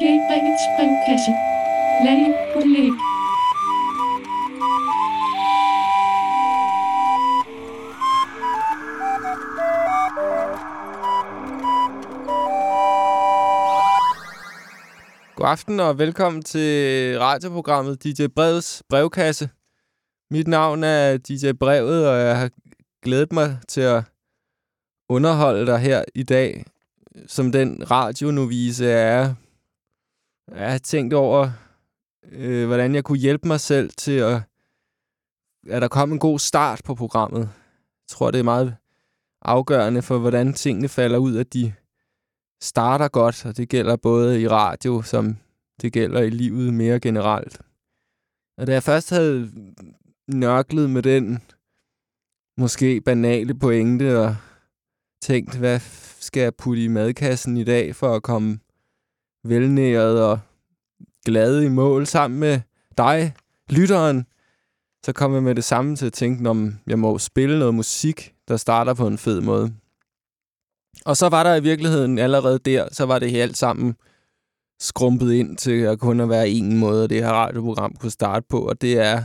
DJ Brevets brevkasse. Lally Udlæg. God aften og velkommen til radioprogrammet DJ Brevets brevkasse. Mit navn er DJ Brevet, og jeg har glædet mig til at underholde dig her i dag, som den radionovise er. Jeg har tænkt over, øh, hvordan jeg kunne hjælpe mig selv til at, at der kom en god start på programmet. Jeg tror, det er meget afgørende for, hvordan tingene falder ud, at de starter godt, og det gælder både i radio, som det gælder i livet mere generelt. Og da jeg først havde nørklet med den måske banale pointe og tænkt, hvad skal jeg putte i madkassen i dag for at komme velnæret og glad i mål sammen med dig, lytteren, så kom jeg med det samme til at tænke, om jeg må spille noget musik, der starter på en fed måde. Og så var der i virkeligheden allerede der, så var det helt sammen skrumpet ind til at kun at være en måde, det her radioprogram kunne starte på, og det er...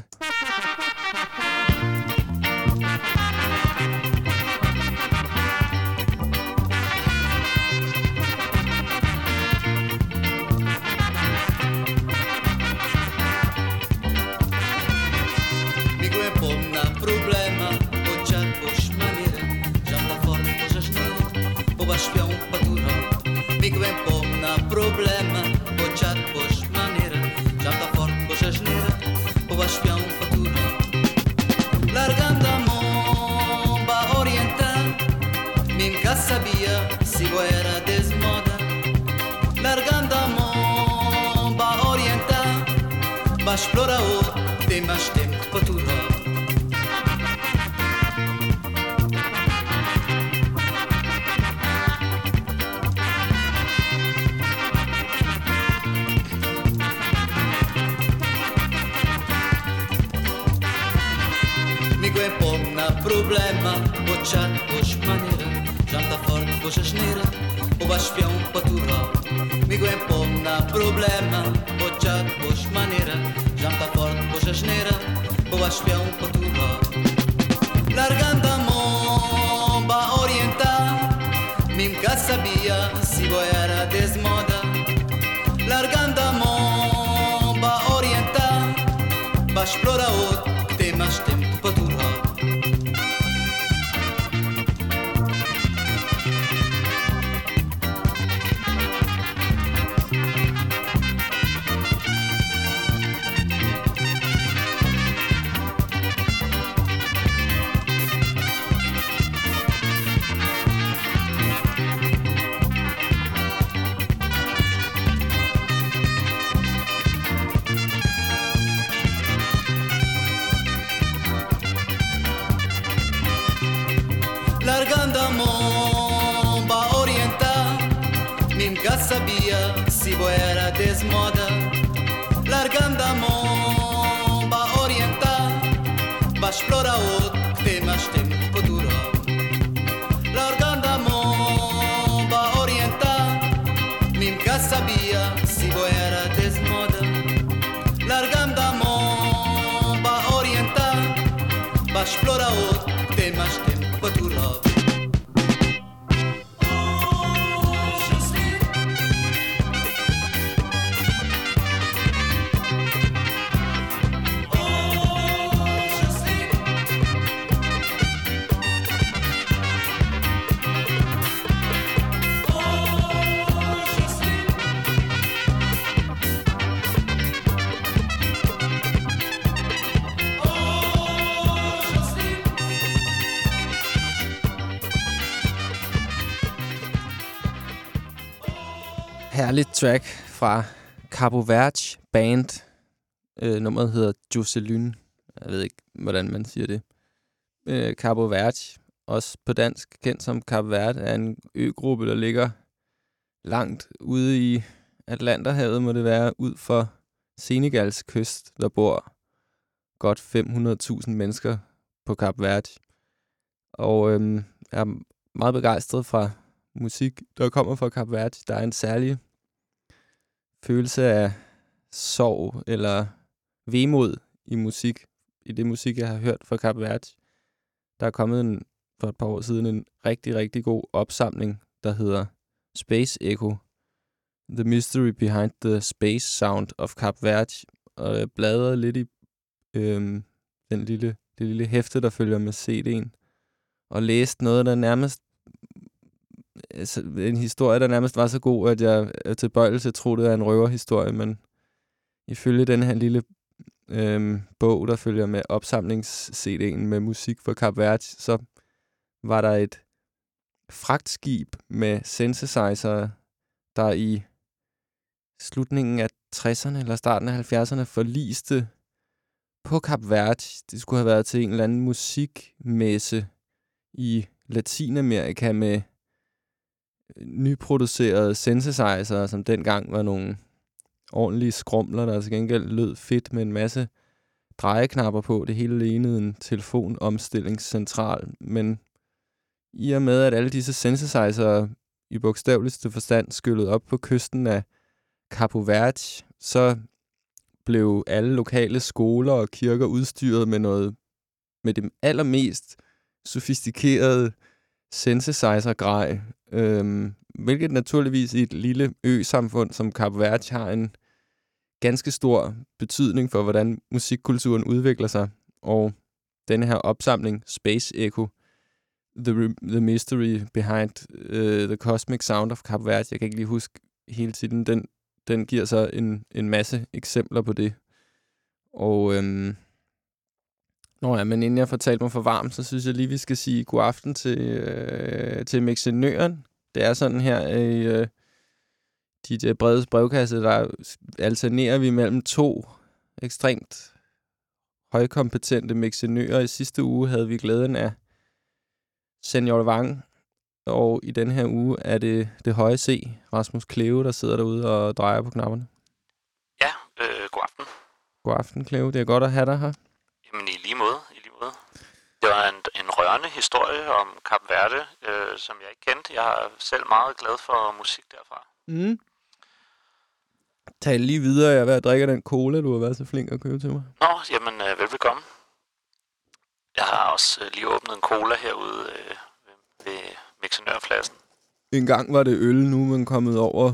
explorador temas tempotudo Mi cuerpo na problema, bocha os maneira, janta forte, bocha geneira, o baspião patura. Mi cuerpo na problema, bocha os maneira, inžnera, bova špijal potuva. Larganda bomba oriental, mimka sabia si era desmoda. Larganda Momba oriental, baš plora outro. Quem sabia se si era desmoda, largando a mão para orientar, para explorar outros temas tempo duro. Largando a mão para orientar, nunca sabia si era desmoda, largando a mão para orientar, para explorar outros temas tempo herligt track fra Cabo Verde Band. Øh, nummeret hedder Jocelyn. Jeg ved ikke, hvordan man siger det. Øh, Cabo Verde, også på dansk kendt som Cabo Verde, er en øgruppe, der ligger langt ude i Atlanterhavet, må det være, ud for Senegals kyst, der bor godt 500.000 mennesker på Cap Verde. Og øhm, jeg er meget begejstret fra musik, der kommer fra Cap Verde. Der er en særlig følelse af sorg eller vemod i musik, i det musik, jeg har hørt fra Cap Verde. Der er kommet en, for et par år siden en rigtig, rigtig god opsamling, der hedder Space Echo. The Mystery Behind the Space Sound of Cap Verde. Og jeg bladrede lidt i øhm, den lille, det lille hæfte, der følger med CD'en. Og læste noget, der nærmest Altså, en historie, der nærmest var så god, at jeg er tilbøjelig til at tro, det er en røverhistorie, men ifølge den her lille øhm, bog, der følger med opsamlings-CD'en med musik for Cap Verde, så var der et fragtskib med synthesizer, der i slutningen af 60'erne eller starten af 70'erne forliste på Cap Verde. Det skulle have været til en eller anden musikmesse i Latinamerika med nyproducerede synthesizer, som dengang var nogle ordentlige skrumler, der til gengæld lød fedt med en masse drejeknapper på. Det hele lignede en telefonomstillingscentral, men i og med, at alle disse synthesizer i bogstaveligste forstand skyllede op på kysten af Capo Verde, så blev alle lokale skoler og kirker udstyret med noget med det allermest sofistikerede synthesizer-grej, øhm, hvilket naturligvis i et lille ø-samfund som Capo Verde har en ganske stor betydning for, hvordan musikkulturen udvikler sig. Og denne her opsamling, Space Echo, The, the Mystery Behind uh, the Cosmic Sound of Cape Verde, jeg kan ikke lige huske hele tiden, den, den giver så en, en masse eksempler på det. Og øhm, Nå ja, men inden jeg fortalte mig for varmt, så synes jeg lige, vi skal sige god aften til, øh, til Mexinøren. Det er sådan her i øh, DJ Bredes brevkasse, der alternerer vi mellem to ekstremt højkompetente mexinører. I sidste uge havde vi glæden af Senior Wang, og i den her uge er det det høje C, Rasmus Kleve, der sidder derude og drejer på knapperne. Ja, øh, god aften. God aften, Kleve. Det er godt at have dig her. Måde, i lige måde. Det var en, en rørende historie om Kap Verde, øh, som jeg ikke kendte. Jeg er selv meget glad for musik derfra. Mm. Tal lige videre. Jeg er ved at drikke den cola, du har været så flink at købe til mig. Nå, jamen øh, velbekomme. Jeg har også øh, lige åbnet en cola herude øh, ved, ved Mixionørpladsen. En gang var det øl, nu er man kommet over.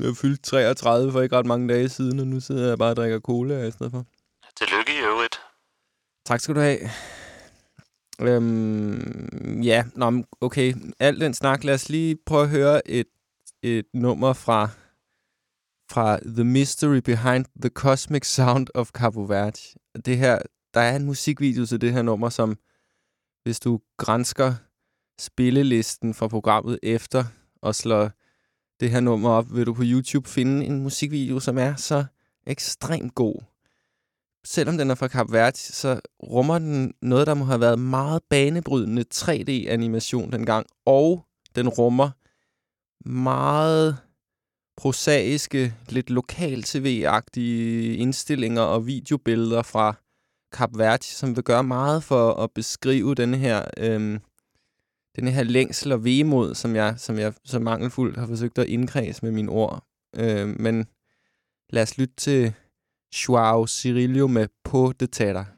Jeg fyldt 33 for ikke ret mange dage siden, og nu sidder jeg bare og drikker cola i stedet for. Tillykke. Tak skal du have. Øhm, ja, nå, okay. Al den snak, lad os lige prøve at høre et, et nummer fra, fra The Mystery Behind the Cosmic Sound of Cabo Verde. Det her, der er en musikvideo til det her nummer, som hvis du grænsker spillelisten fra programmet efter og slår det her nummer op, vil du på YouTube finde en musikvideo, som er så ekstremt god selvom den er fra Cap Verde, så rummer den noget, der må have været meget banebrydende 3D-animation dengang, og den rummer meget prosaiske, lidt lokal-tv-agtige indstillinger og videobilleder fra Cap Verde, som vil gøre meget for at beskrive den her, øhm, den her længsel og vemod, som jeg, som jeg så mangelfuldt har forsøgt at indkredse med mine ord. Øhm, men lad os lytte til Joao Cirillo med På det Teater.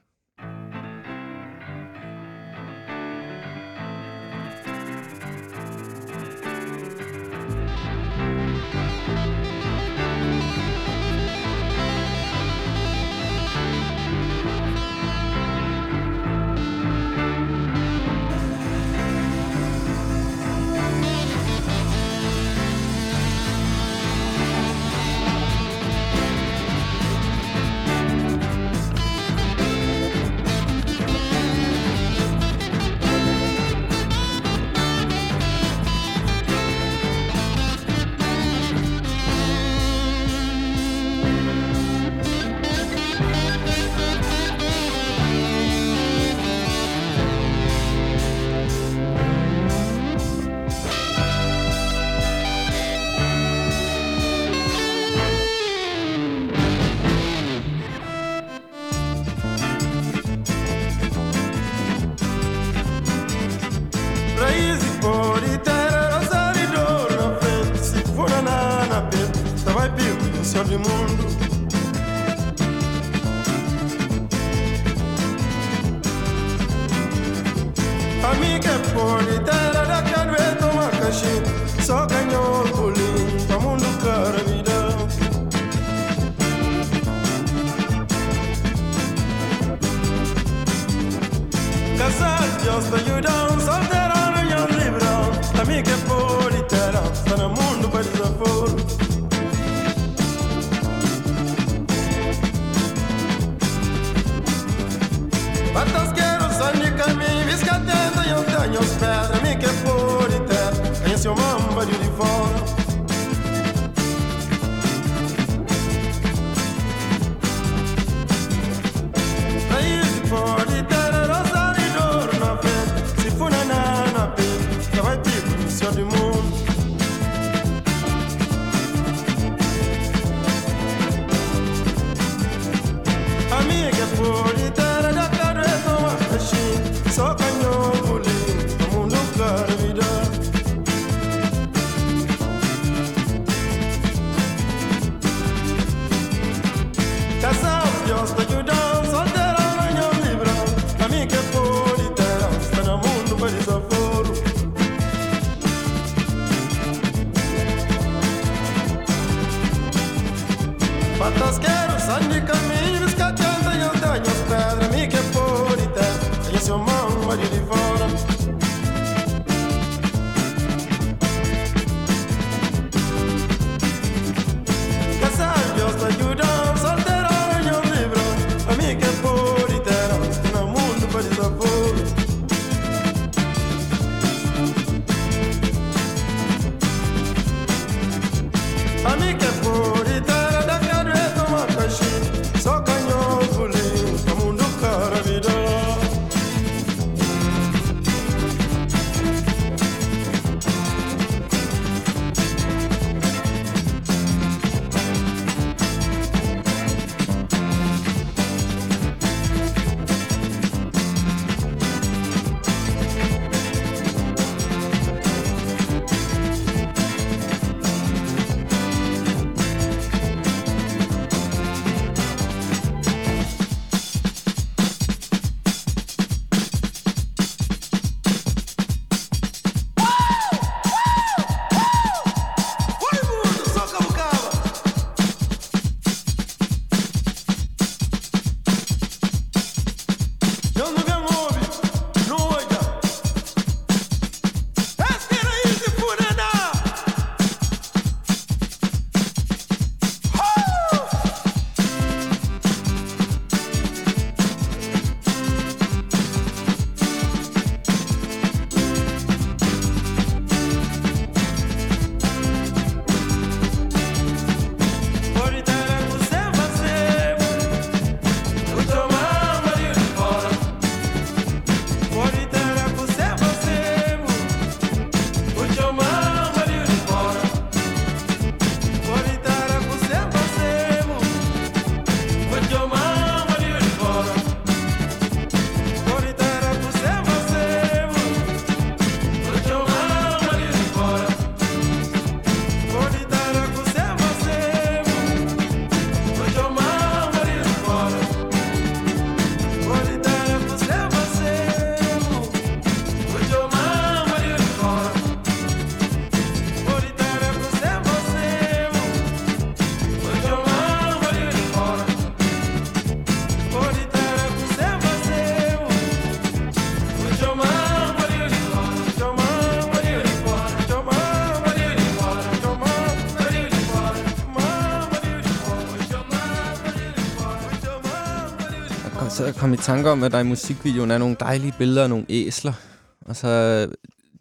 til at komme i tanke om, at der i musikvideoen er nogle dejlige billeder af nogle æsler. Og så øh,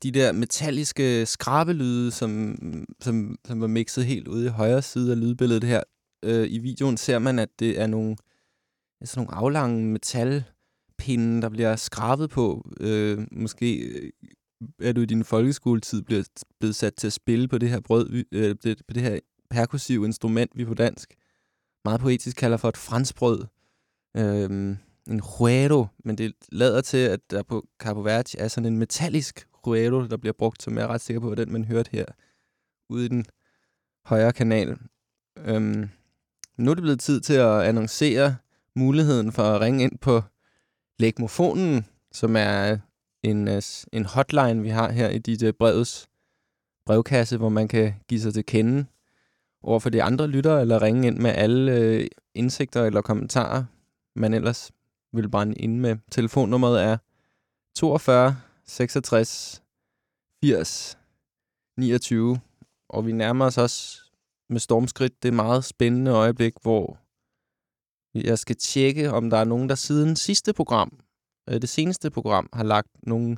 de der metalliske skrabelyde, som, som, som var mixet helt ude i højre side af lydbilledet her. Øh, I videoen ser man, at det er nogle, altså nogle aflange metalpinde, der bliver skrabet på. Øh, måske øh, er du i din folkeskoletid bliver, blevet sat til at spille på det her brød, øh, det, på det her perkussive instrument, vi på dansk meget poetisk kalder for et fransbrød. Øhm, en ruero, men det lader til, at der på Capo Verde er sådan en metallisk ruero, der bliver brugt, som jeg er ret sikker på, at den, man hørte her ude i den højre kanal. Øhm, nu er det blevet tid til at annoncere muligheden for at ringe ind på Legmofonen, som er en, øh, en hotline, vi har her i dit øh, brevs brevkasse, hvor man kan give sig til kende over for de andre lyttere, eller ringe ind med alle øh, indsigter eller kommentarer, man ellers vil brænde ind med. Telefonnummeret er 42 66 80 29, og vi nærmer os også med stormskridt det meget spændende øjeblik, hvor jeg skal tjekke, om der er nogen, der siden sidste program, øh, det seneste program, har lagt nogle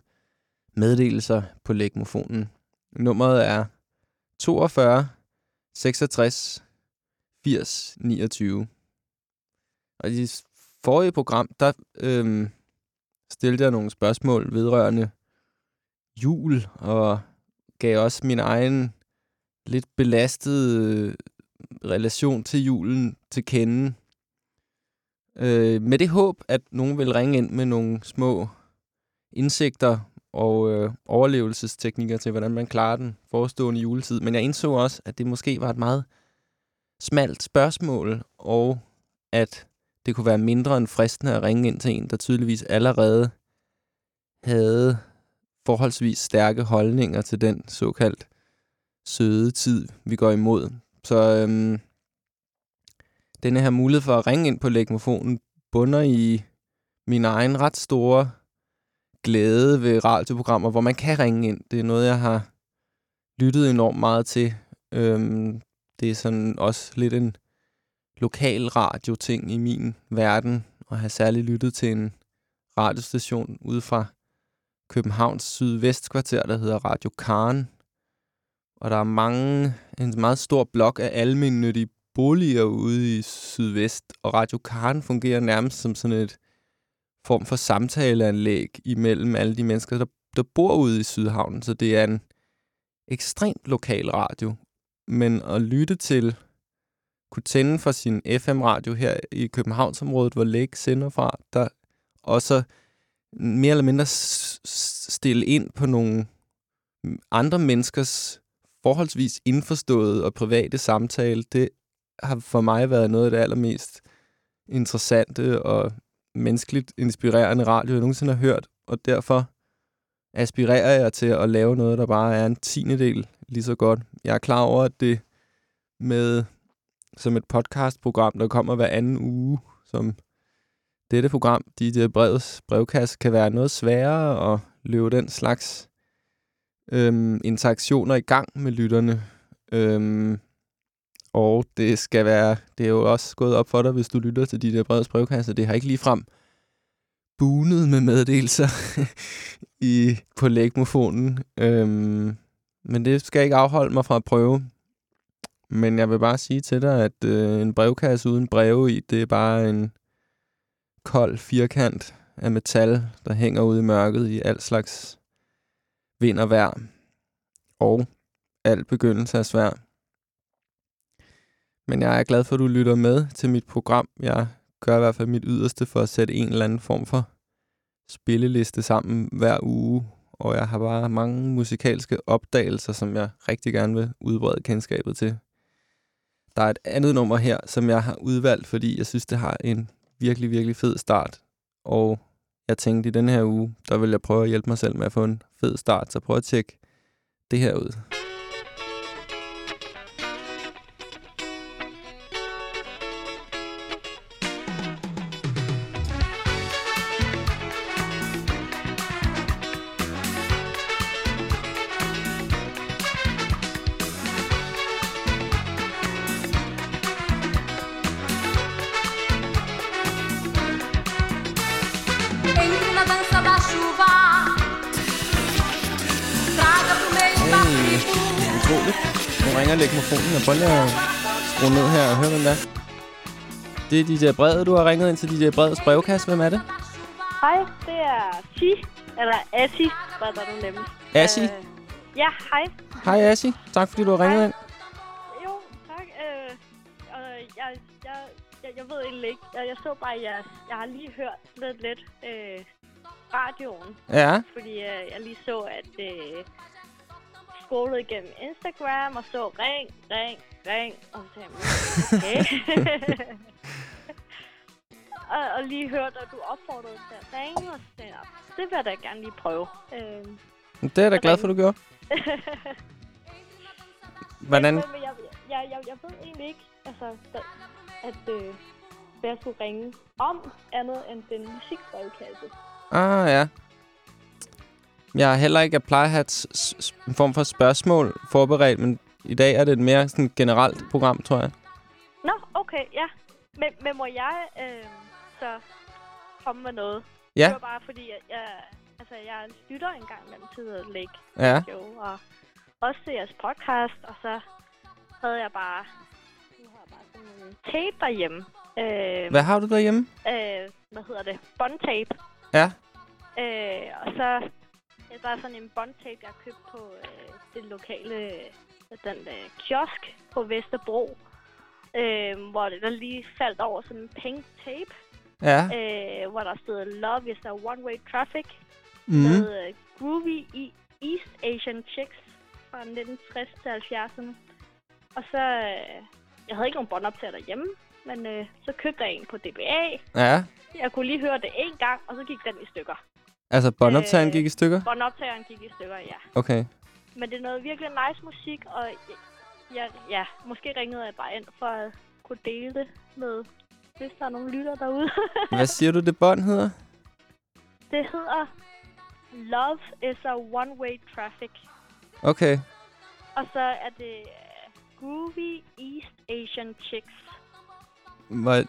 meddelelser på lægmofonen. Nummeret er 42 66 80 29. Og forrige program, der øhm, stillede jeg nogle spørgsmål vedrørende jul, og gav også min egen lidt belastede øh, relation til julen til kende. Øh, med det håb, at nogen vil ringe ind med nogle små indsigter og øh, overlevelsesteknikker til, hvordan man klarer den forestående juletid. Men jeg indså også, at det måske var et meget smalt spørgsmål, og at det kunne være mindre end fristende at ringe ind til en, der tydeligvis allerede havde forholdsvis stærke holdninger til den såkaldt søde tid, vi går imod. Så øhm, denne her mulighed for at ringe ind på legmofonen bunder i min egen ret store glæde ved radioprogrammer, hvor man kan ringe ind. Det er noget, jeg har lyttet enormt meget til. Øhm, det er sådan også lidt en lokal radioting i min verden, og have særligt lyttet til en radiostation ude fra Københavns sydvestkvarter, der hedder Radio Karen. Og der er mange, en meget stor blok af almindelige boliger ude i sydvest, og Radio Karen fungerer nærmest som sådan et form for samtaleanlæg imellem alle de mennesker, der, der bor ude i Sydhavnen. Så det er en ekstremt lokal radio. Men at lytte til, kunne tænde for sin FM-radio her i Københavnsområdet, hvor Læg sender fra, der også mere eller mindre stille ind på nogle andre menneskers forholdsvis indforståede og private samtale, det har for mig været noget af det allermest interessante og menneskeligt inspirerende radio, jeg nogensinde har hørt, og derfor aspirerer jeg til at lave noget, der bare er en tiende del lige så godt. Jeg er klar over, at det med som et podcastprogram, der kommer hver anden uge, som dette program, DJ Brevets brevkasse, kan være noget sværere at løbe den slags øhm, interaktioner i gang med lytterne. Øhm, og det skal være, det er jo også gået op for dig, hvis du lytter til de der brevets brevkasse. Det har ikke ligefrem bunet med meddelelser i, på lægmofonen. Øhm, men det skal ikke afholde mig fra at prøve. Men jeg vil bare sige til dig, at øh, en brevkasse uden breve i, det er bare en kold firkant af metal, der hænger ude i mørket i al slags vind og vejr. Og al begyndelse er svær. Men jeg er glad for, at du lytter med til mit program. Jeg gør i hvert fald mit yderste for at sætte en eller anden form for spilleliste sammen hver uge. Og jeg har bare mange musikalske opdagelser, som jeg rigtig gerne vil udbrede kendskabet til. Der er et andet nummer her, som jeg har udvalgt, fordi jeg synes, det har en virkelig, virkelig fed start. Og jeg tænkte, i den her uge, der vil jeg prøve at hjælpe mig selv med at få en fed start. Så prøv at tjekke det her ud. og høre, hvem det er. Det er DJ Brede, du har ringet ind til DJ Bredes brevkasse. Hvem er det? Hej, det er Ti, eller Assi, hvad der nu nemmest. Assi? Øh, ja, hej. Hej Asi. Tak fordi du har ringet Hej. ind. Jo, tak. Øh, og jeg, jeg, jeg, jeg ved egentlig ikke. Jeg, jeg så bare, jeg, jeg har lige hørt lidt lidt øh, radioen, Ja. fordi øh, jeg lige så, at øh, scrollede igennem Instagram og så ring, ring, ring. Og så jeg, okay. og, og lige hørte, at du opfordrede til at ringe, og så tænkte jeg, det vil jeg da gerne lige prøve. Øhm, Det er jeg da glad for, du gjorde. Hvordan? Men, men jeg, jeg, jeg, jeg ved egentlig ikke, altså, at øh, hvad jeg skulle ringe om andet end den musikbrevkasse. Ah, ja. Jeg har heller ikke, jeg plejer at have et s- s- en form for spørgsmål forberedt, men i dag er det et mere sådan generelt program, tror jeg. Nå, okay, ja. Men, men må jeg øh, så komme med noget? Ja. Det var bare fordi, at jeg, altså, jeg lytter en gang imellem til The Lake Ja. Show, og også til jeres podcast, og så havde jeg bare, nu har jeg bare sådan en tape derhjemme. Øh, Hvad har du derhjemme? øh, hvad hedder det? Bondtape. Ja. Øh, og så der er sådan en bondtape, jeg har købt på øh, det lokale, øh, den øh, kiosk på Vesterbro, øh, hvor det der lige faldt over sådan en pink tape, Ja. øh, hvor der stod Love is a one-way traffic Mm. med øh, Groovy i East Asian Chicks fra 1960 til 70'erne. Og så, øh, jeg havde ikke nogen båndoptager derhjemme, men øh, så købte jeg en på DBA. Ja. Jeg kunne lige høre det en gang, og så gik den i stykker. Altså, båndoptageren Øh, gik i stykker? Båndoptageren gik i stykker, ja. Okay. Men det er noget virkelig nice musik, og jeg, jeg, ja, måske ringede jeg bare ind for at kunne dele det med, hvis der er nogle lytter derude. Hvad siger du, det bånd hedder? det hedder Love is a one-way traffic. Okay. Og så er det øh, Groovy East Asian Chicks. Hvor,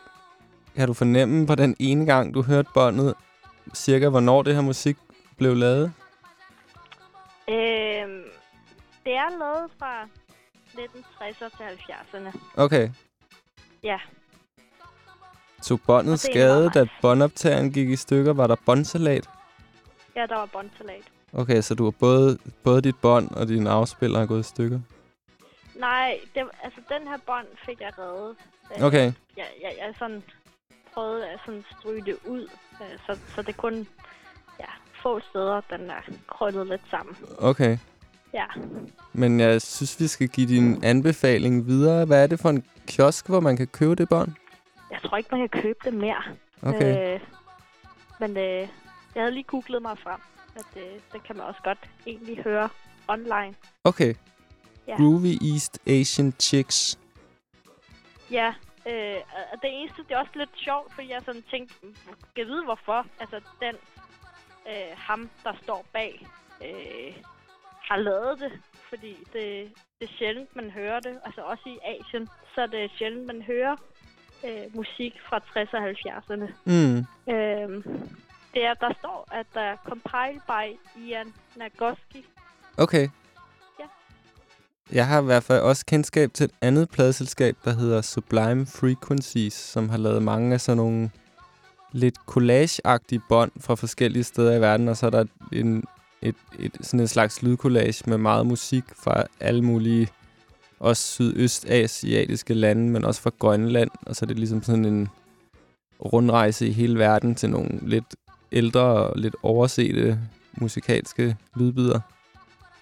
kan du fornemme på den ene gang, du hørte båndet, cirka hvornår det her musik blev lavet? Øhm, det er noget fra 1960'erne til 70'erne. Okay. Ja. Så båndet skade, da båndoptageren gik i stykker? Var der båndsalat? Ja, der var båndsalat. Okay, så du har både, både dit bånd og din afspiller er gået i stykker? Nej, det, altså den her bånd fik jeg reddet. Okay. Jeg, jeg, jeg sådan prøvede at sådan stryge det ud, så, så det kun ja, få steder, den er krøllet lidt sammen. Okay. Ja. Men jeg synes, vi skal give din anbefaling videre. Hvad er det for en kiosk, hvor man kan købe det bånd? Jeg tror ikke, man kan købe det mere. Okay. Øh, men øh, jeg havde lige googlet mig frem, at øh, det kan man også godt egentlig høre online. Okay. Ja. Groovy East Asian Chicks. Ja, øh, og det eneste, det er også lidt sjovt, fordi jeg sådan tænkte, skal vide hvorfor, altså den, øh, ham, der står bag, øh, har lavet det, fordi det, det er sjældent, man hører det, altså også i Asien, så er det sjældent, man hører øh, musik fra 60'erne og 70'erne. Mm. Øh, det er, der står, at der er compiled by Ian Nagoski. Okay. Jeg har i hvert fald også kendskab til et andet pladeselskab, der hedder Sublime Frequencies, som har lavet mange af sådan nogle lidt collage-agtige bånd fra forskellige steder i verden, og så er der en, et, et, sådan en slags lydcollage med meget musik fra alle mulige, også sydøstasiatiske lande, men også fra Grønland, og så er det ligesom sådan en rundrejse i hele verden til nogle lidt ældre og lidt oversete musikalske lydbider.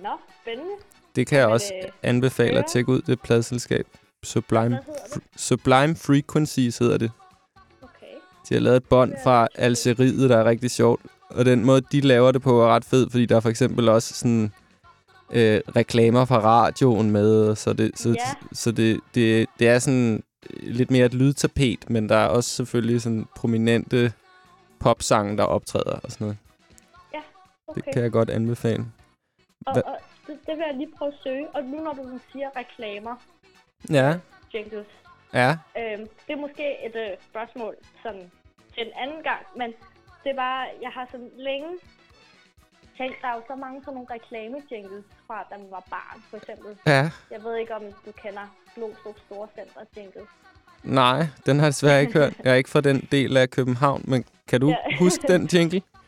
Nå, spændende. Det kan jeg Jamen, også øh, anbefale at tjekke ud, det pladselskab. Sublime, det? Sublime Frequencies hedder det. Okay. De har lavet et bånd fra. Algeriet, der er rigtig sjovt. Og den måde, de laver det på, er ret fed, fordi der er for eksempel også sådan øh, reklamer fra radioen med. Så det, så, Ja. så det, det, det er sådan lidt mere et lydtapet, men der er også selvfølgelig sådan prominente popsange, der optræder og sådan noget. okay. Det kan jeg godt anbefale. Og, Hva- og det, det vil jeg lige prøve at søge. Og nu når du siger reklamer, Ja, jingles, ja. øhm, det er måske et øh, spørgsmål sådan, til en anden gang, men det er bare, jeg har sådan længe tænkt, der er jo så mange sådan nogle reklame-jingles fra, da man var barn, for eksempel. Ja, Jeg ved ikke, om du kender Glostrup Store Center jingle. Nej, den har jeg desværre ikke hørt. Jeg er ikke fra den del af København, men kan du Ja. huske den jingle?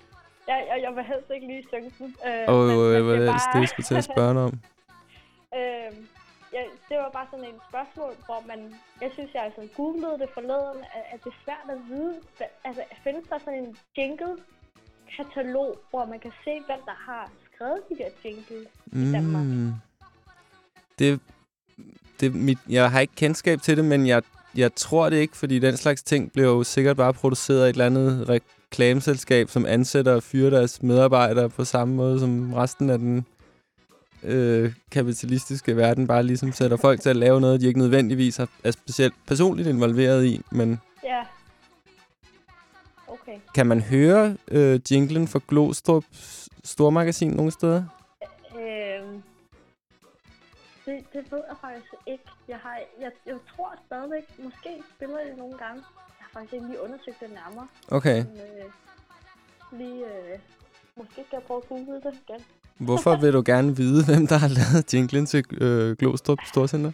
Jeg, jeg, jeg vil helst ikke lige synge den. Øh, Og men, øh, men hvad det, er er det, bare, jeg skulle til at spørge dig om? øh, ja, det var bare sådan et spørgsmål, hvor man... Jeg synes, jeg altså googlede det forleden, at, at det er svært at vide. Altså, findes der sådan en jingle-katalog, hvor man kan se, hvem der har skrevet de der jingles i Danmark? Mm, Det, det, mit, jeg har ikke kendskab til det, men jeg, jeg tror det ikke, fordi den slags ting bliver jo sikkert bare produceret af et eller andet reklameselskab, som ansætter og fyrer deres medarbejdere på samme måde som resten af den øh, kapitalistiske verden, bare ligesom sætter folk til at lave noget, de ikke nødvendigvis er, er specielt personligt involveret i, men Ja. Okay. kan man høre øh, jinglen for Glostrup Stormagasin nogle steder? Øhm, det, det ved jeg faktisk ikke. Jeg, har, jeg, jeg tror stadigvæk, måske spiller det nogle gange. Jeg faktisk ikke lige undersøgt det nærmere. Okay. Men, øh, lige, øh, måske skal jeg prøve at google det igen. Hvorfor vil du gerne vide, hvem der har lavet jinglen til øh, Glostrup Storcenter?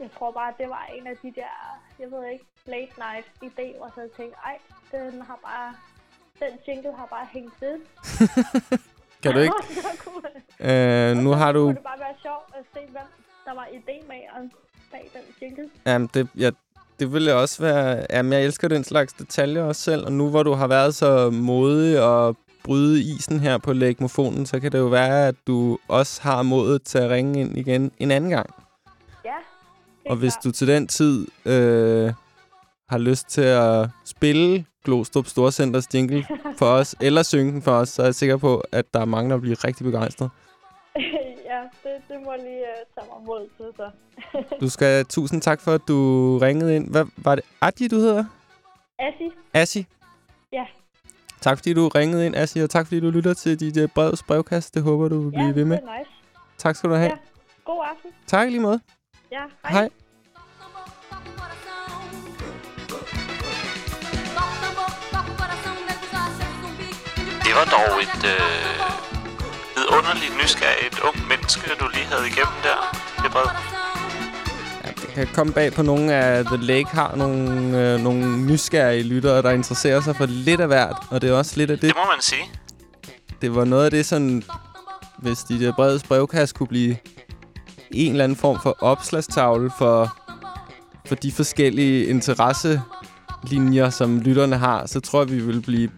Jeg tror bare, det var en af de der, jeg ved ikke, late night idéer, og så jeg tænkte, ej, den har bare, den jingle har bare hængt ved. Kan du ikke? Øh, nu har du... kunne det bare være sjovt at se, hvem der var idémageren bag den jingle. Jamen, det, ja, det ville også være... Jamen, jeg elsker den slags detaljer også selv. Og nu hvor du har været så modig og bryde isen her på lægmofonen, så kan det jo være, at du også har modet til at ringe ind igen en anden gang. Ja. Og hvis klart. du til den tid øh, har lyst til at spille Glostrup Storcenters jingle for os, eller synge den for os, så er jeg sikker på, at der er mange, der bliver rigtig begejstret. ja, det, det må jeg lige uh, tage mig mod til, så. Du skal tusind tak for, at du ringede ind. Hvad var det? Adji, du hedder? Assi, Assi? Ja. Tak fordi du ringede ind, Assi, og tak fordi du lytter til dit uh, brevs brevkast. Det håber du vil ja, blive ved med. det er nice. Tak skal du have. Ja. God aften. Tak i lige måde. Ja, hej. Hej. Det var dog et øh, vidunderligt nysgerrigt ung menneske, du lige havde igennem der. Det brev. Jeg kan komme bag på nogle af The Lake har nogle, øh, nogle nysgerrige lyttere, der interesserer sig for lidt af hvert. Og det er også lidt af det, Det må man sige. det var noget af det sådan, hvis de der breds brevkast kunne blive en eller anden form for opslagstavle for, for de forskellige interesselinjer, som lytterne har, så tror jeg, vi vil blive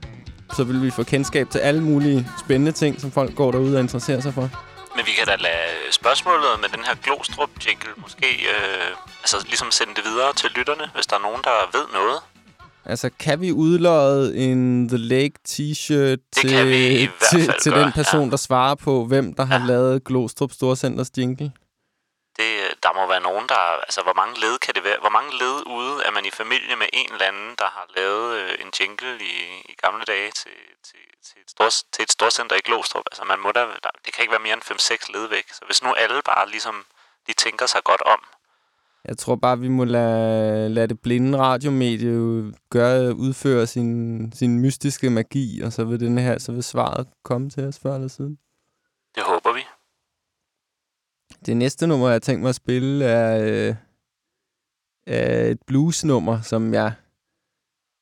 så vil vi få kendskab til alle mulige spændende ting, som folk går derude og interesserer sig for. Men vi kan da lade spørgsmålet med den her Glostrup jingle måske øh, altså ligesom sende det videre til lytterne, hvis der er nogen, der ved noget. Altså, kan vi udlåde en The Lake t-shirt til, til, til gøre, den person, ja. der svarer på, hvem der har lavet Glostrup Storcenters jingle? Der må være nogen, der... Altså, hvor mange led kan det være? Hvor mange led ude er man i familie med en eller anden, der har lavet øh, en jingle i, i gamle dage til, til, til, et stor, til et storcenter i Glostrup? Altså, man må da, der, det kan ikke være mere end 5-6 led væk. Så hvis nu alle bare ligesom... De tænker sig godt om. Jeg tror bare, vi må lade, lade det blinde radiomedie gøre, udføre sin, sin mystiske magi, og så vil, den her, så vil svaret komme til os før eller siden. Det næste nummer, jeg har tænkt mig at spille, er, øh, er et bluesnummer, som jeg,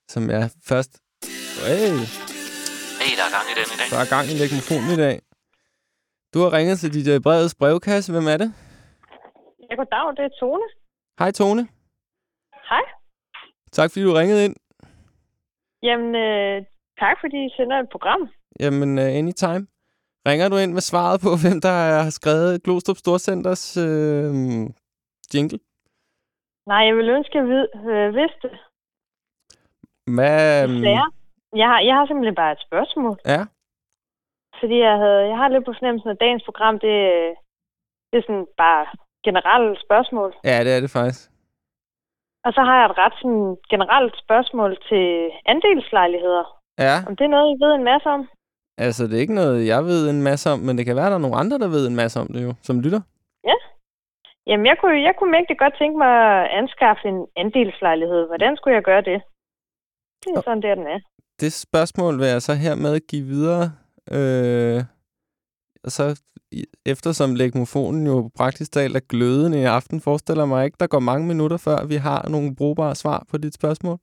som jeg først... Hey, Hey, der er gang i den i dag. der er gang i mikrofonen i dag. Du har ringet til dit øh, brevets brevkasse. Hvem er det? Ja, goddag, det er Tone. Hej Tone. Hej. Tak fordi du ringede ind. Jamen, øh, tak fordi I sender et program. Jamen, uh, anytime. Ringer du ind med svaret på, hvem der har skrevet Glostrup Storcenters øh, jingle? Nej, jeg vil ønske, at jeg vid, øh, vidste det. Hvad, Desværre. Jeg har, jeg har simpelthen bare et spørgsmål. ja, Fordi jeg, havde, jeg har lidt på fornemmelsen, at dagens program, det, det er sådan bare generelle spørgsmål. ja, det er det faktisk. Og så har jeg et ret sådan generelt spørgsmål til andelslejligheder. Ja, Om det er noget, I ved en masse om? Altså det er ikke noget, jeg ved en masse om, men det kan være, der er nogle andre, der ved en masse om det jo, som lytter. Jamen, jeg kunne, jeg kunne mægtigt godt tænke mig at anskaffe en andelslejlighed. Hvordan skulle jeg gøre det? Det er sådan, der den er. Det spørgsmål vil jeg så hermed give videre. Øh, og så eftersom legmofonen jo praktisk talt er glødende i aften, forestiller mig ikke, der går mange minutter, før vi har nogle brugbare svar på dit spørgsmål.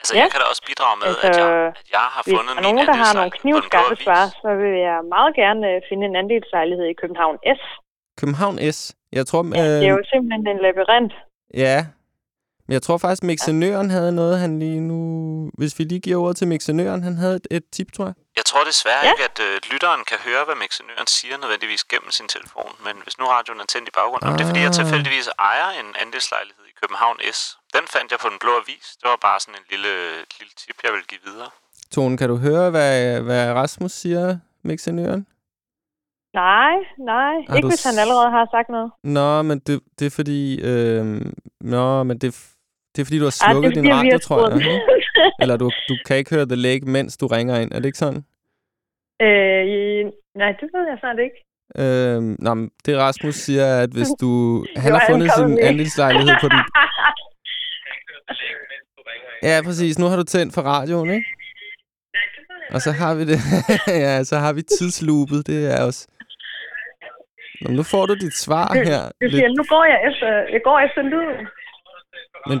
Altså, Ja. jeg kan da også bidrage med, Altså, at, jeg, at jeg har fundet min nogen, der har nogle knivskarpe svar, så vil jeg meget gerne øh, finde en andelslejlighed i København S. København S. Jeg tror, Ja, det er øh, jo simpelthen en labyrint. ja. Men jeg tror faktisk, mixenøren havde noget, han lige nu... Hvis vi lige giver ordet til mixenøren, han havde et, et tip, tror jeg. Jeg tror desværre Ja. ikke, at øh, lytteren kan høre, hvad mixenøren siger nødvendigvis gennem sin telefon. Men hvis nu radioen er tændt i baggrunden, om det er fordi, jeg Ah. tilfældigvis ejer en andelslejlighed i København S. Den fandt jeg på den blå avis. Det var bare sådan en lille, lille tip, jeg vil give videre. Tone, kan du høre, hvad, hvad Rasmus siger, mixenøren? Nej, nej. Har Ikke du hvis han allerede har sagt noget. Nå, men det, det er fordi... Øh, nå, men det, det er fordi, du har Ej, det er slukket fordi, din radio, tror jeg. ikke? Eller du, du kan ikke høre The Lake, mens du ringer ind. Er det ikke sådan? øh, nej, det ved jeg snart ikke. Øh, nå, men det Rasmus siger, er, at hvis du... Han Jo, har fundet sin andelslejlighed på den... Ja, præcis. Nu har du tændt for radioen, ikke? Og så har vi det. ja, så har vi tidsloopet. Det er også... Nå, men nu får du dit svar her. Du Lidt, siger, nu går jeg efter, jeg går efter lyden. men,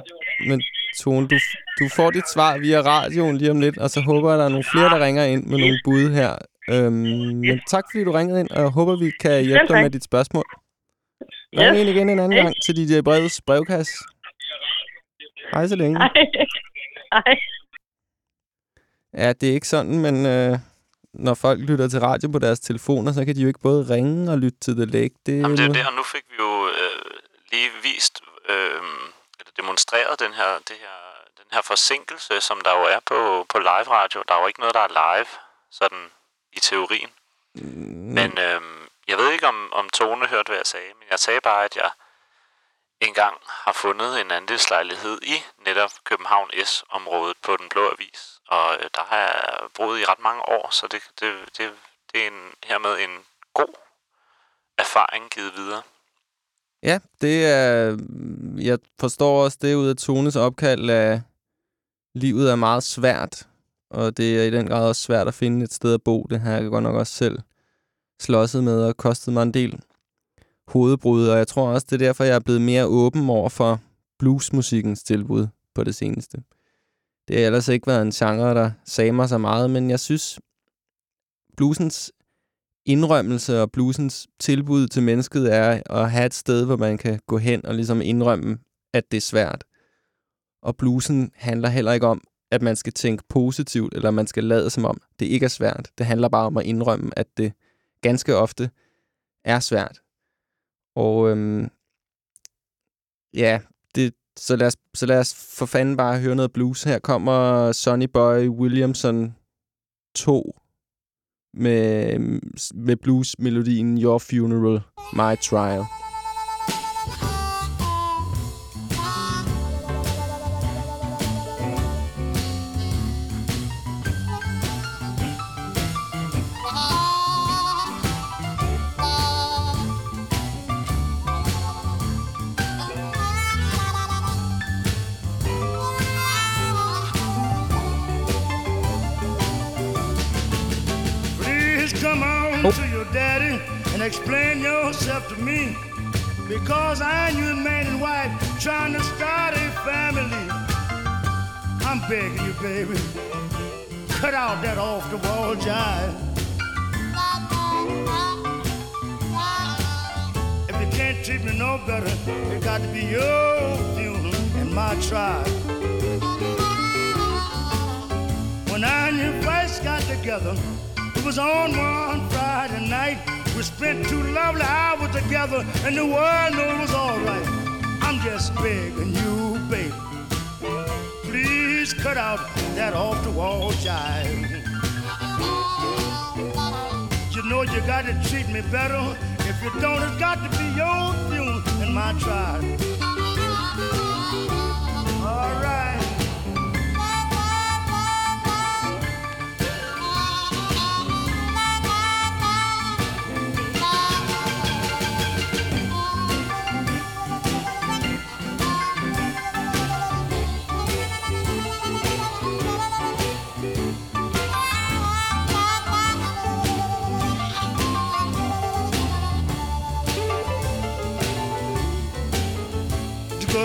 men Tone, du, du får dit svar via radioen lige om lidt, og så håber jeg, at der er nogle flere, der ringer ind med nogle bud her. Øhm, men tak, fordi du ringede ind, og jeg håber, vi kan hjælpe dig med dit spørgsmål. Ring Yes. ind igen en anden gang til DJ Brevets brevkasse. Hej så længe. Nej. Nej. Ja, det er ikke sådan, men øh, når folk lytter til radio på deres telefoner, så kan de jo ikke både ringe og lytte til The Lake. Det, Jamen, det er jo nu- det, og nu fik vi jo øh, lige vist, øh, eller demonstreret den her, det her, den her forsinkelse, som der jo er på, på live radio. Der er jo ikke noget, der er live, sådan i teorien. Mm, Men øh, jeg ved ikke, om, om Tone hørte, hvad jeg sagde, men jeg sagde bare, at jeg engang har fundet en andelslejlighed i netop København S-området på Den Blå Avis. Og øh, der har jeg boet i ret mange år, så det, det, det, det er en, hermed en god erfaring givet videre. Ja, det er... Mm, jeg forstår også det ud af Tones opkald, at livet er meget svært. Og det er i den grad også svært at finde et sted at bo. Det har jeg godt nok også selv slåsset med og kostet mig en del hovedbrud. Og jeg tror også, det er derfor, jeg er blevet mere åben over for bluesmusikkens tilbud på det seneste. Det har ellers ikke været en genre, der sagde mig så meget, men jeg synes, bluesens indrømmelse og bluesens tilbud til mennesket er at have et sted, hvor man kan gå hen og ligesom indrømme, at det er svært. Og bluesen handler heller ikke om, at man skal tænke positivt, eller man skal lade som om, det ikke er svært. Det handler bare om at indrømme, at det ganske ofte er svært. Og øhm, ja, det, så, lad os, så lad os for fanden bare høre noget blues. Her kommer Sonny Boy Williamson 2 med, med blues-melodien Your Funeral, My Trial. Begging you, baby. Cut out that off the wall jive. If you can't treat me no better, it got to be your funeral and my trial. When I and you first got together, it was on one Friday night. We spent two lovely hours together, and the world knew it was all right. I'm just begging you, baby. Please cut out that off the wall jive. You know you got to treat me better. If you don't, it's got to be your funeral and my trial.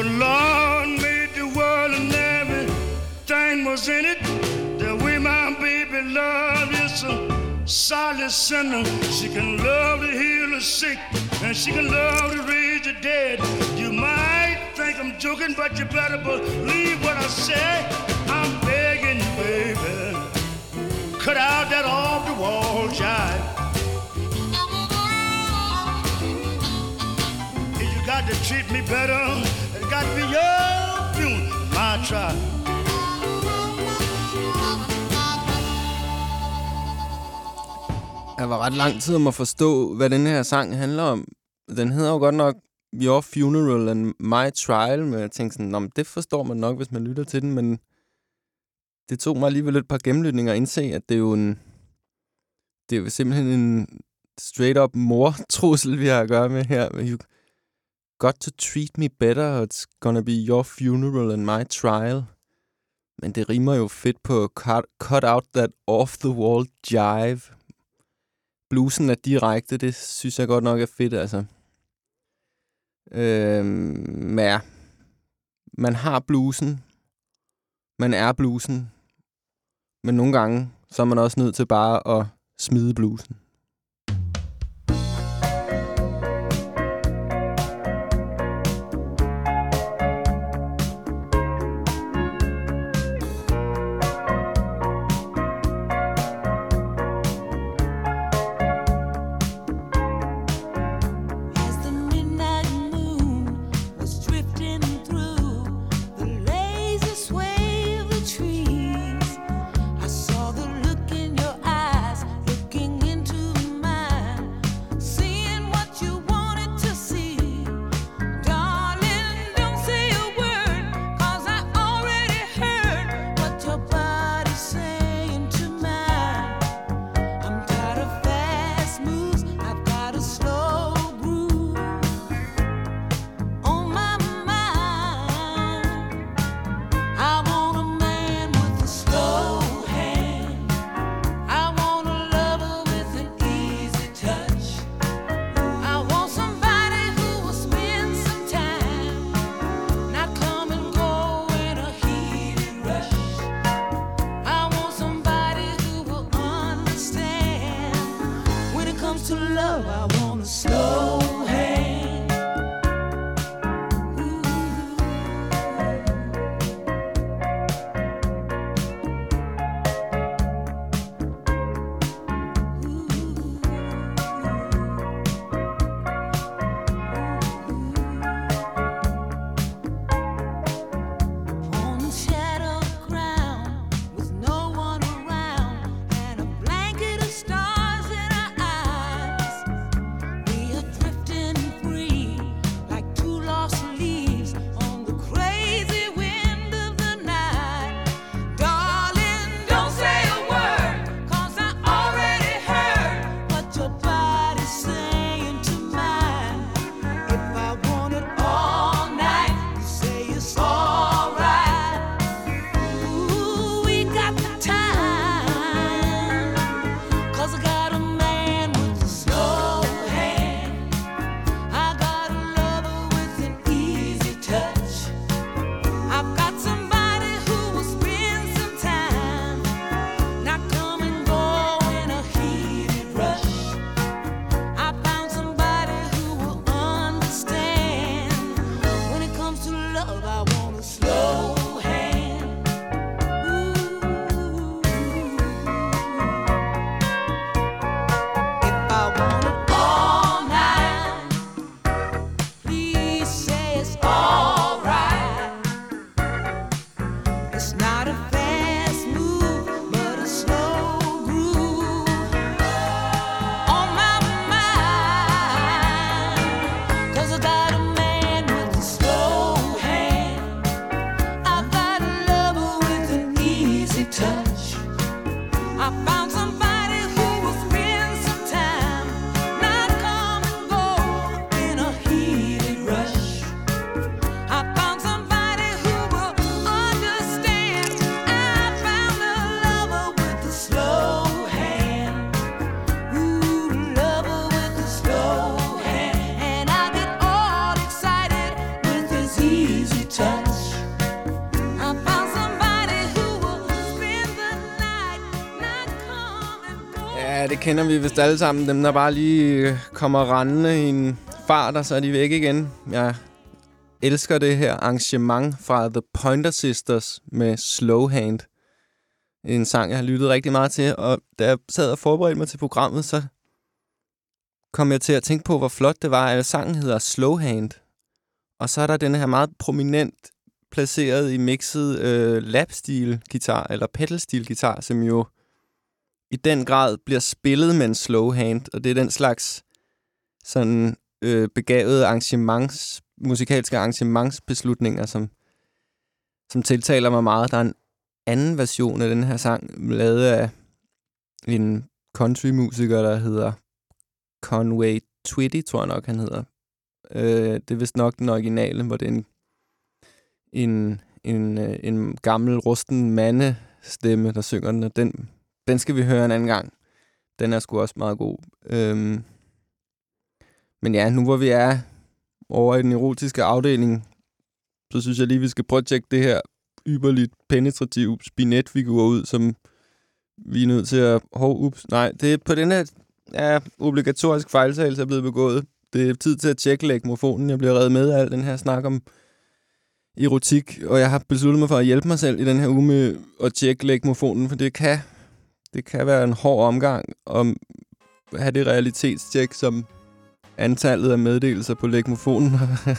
the Lord made the world and everything was in it. That way my baby love is a solid sinner. She can love to heal the sick and she can love to raise the dead. You might think I'm joking, but you better believe what I say. I'm begging you, baby. Cut out that off the wall jive. You got to treat me better. got me up in my tribe. Jeg var ret lang tid om at forstå, hvad den her sang handler om. Den hedder jo godt nok Your Funeral and My Trial, men jeg tænkte sådan, det forstår man nok, hvis man lytter til den, men det tog mig alligevel et par gennemlytninger at indse, at det er jo en, det er jo simpelthen en straight-up mortrussel, vi har at gøre med her got to treat me better, og it's gonna be your funeral and my trial. Men det rimer jo fedt på cut, cut out that off-the-wall jive. Bluesen er direkte, det synes jeg godt nok er fedt, altså. Øhm, ja. Man har bluesen. Man er bluesen. Men nogle gange, så er man også nødt til bare at smide bluesen. kender vi vist alle sammen. Dem, der bare lige øh, kommer rendende i en fart, og så er de væk igen. Jeg elsker det her arrangement fra The Pointer Sisters med Slow Hand. En sang, jeg har lyttet rigtig meget til, og da jeg sad og forberedte mig til programmet, så kom jeg til at tænke på, hvor flot det var, at sangen hedder Slow Hand. Og så er der den her meget prominent placeret i mixet øh, lapstil guitar eller pedalstil guitar, som jo i den grad bliver spillet med en slow hand, og det er den slags sådan øh, begavede arrangements, musikalske arrangementsbeslutninger, som, som tiltaler mig meget. Der er en anden version af den her sang, lavet af en countrymusiker, der hedder Conway Twitty, tror jeg nok, han hedder. Øh, det er vist nok den originale, hvor det er en, en, en, øh, en gammel, rusten mandestemme, der synger den, og den, den skal vi høre en anden gang. Den er sgu også meget god. Øhm, men ja, nu hvor vi er over i den erotiske afdeling, så synes jeg lige, vi skal prøve at tjekke det her yberligt penetrativ spinetfigur ud, som vi er nødt til at... Hov, ups, nej, det er på den her ja, obligatorisk fejltagelse er blevet begået. Det er tid til at tjekke lægmofonen. Jeg bliver reddet med af al den her snak om erotik, og jeg har besluttet mig for at hjælpe mig selv i den her uge med at tjekke lægmofonen, for det kan, det kan være en hård omgang at have det realitetstjek, som antallet af meddelelser på legmofonen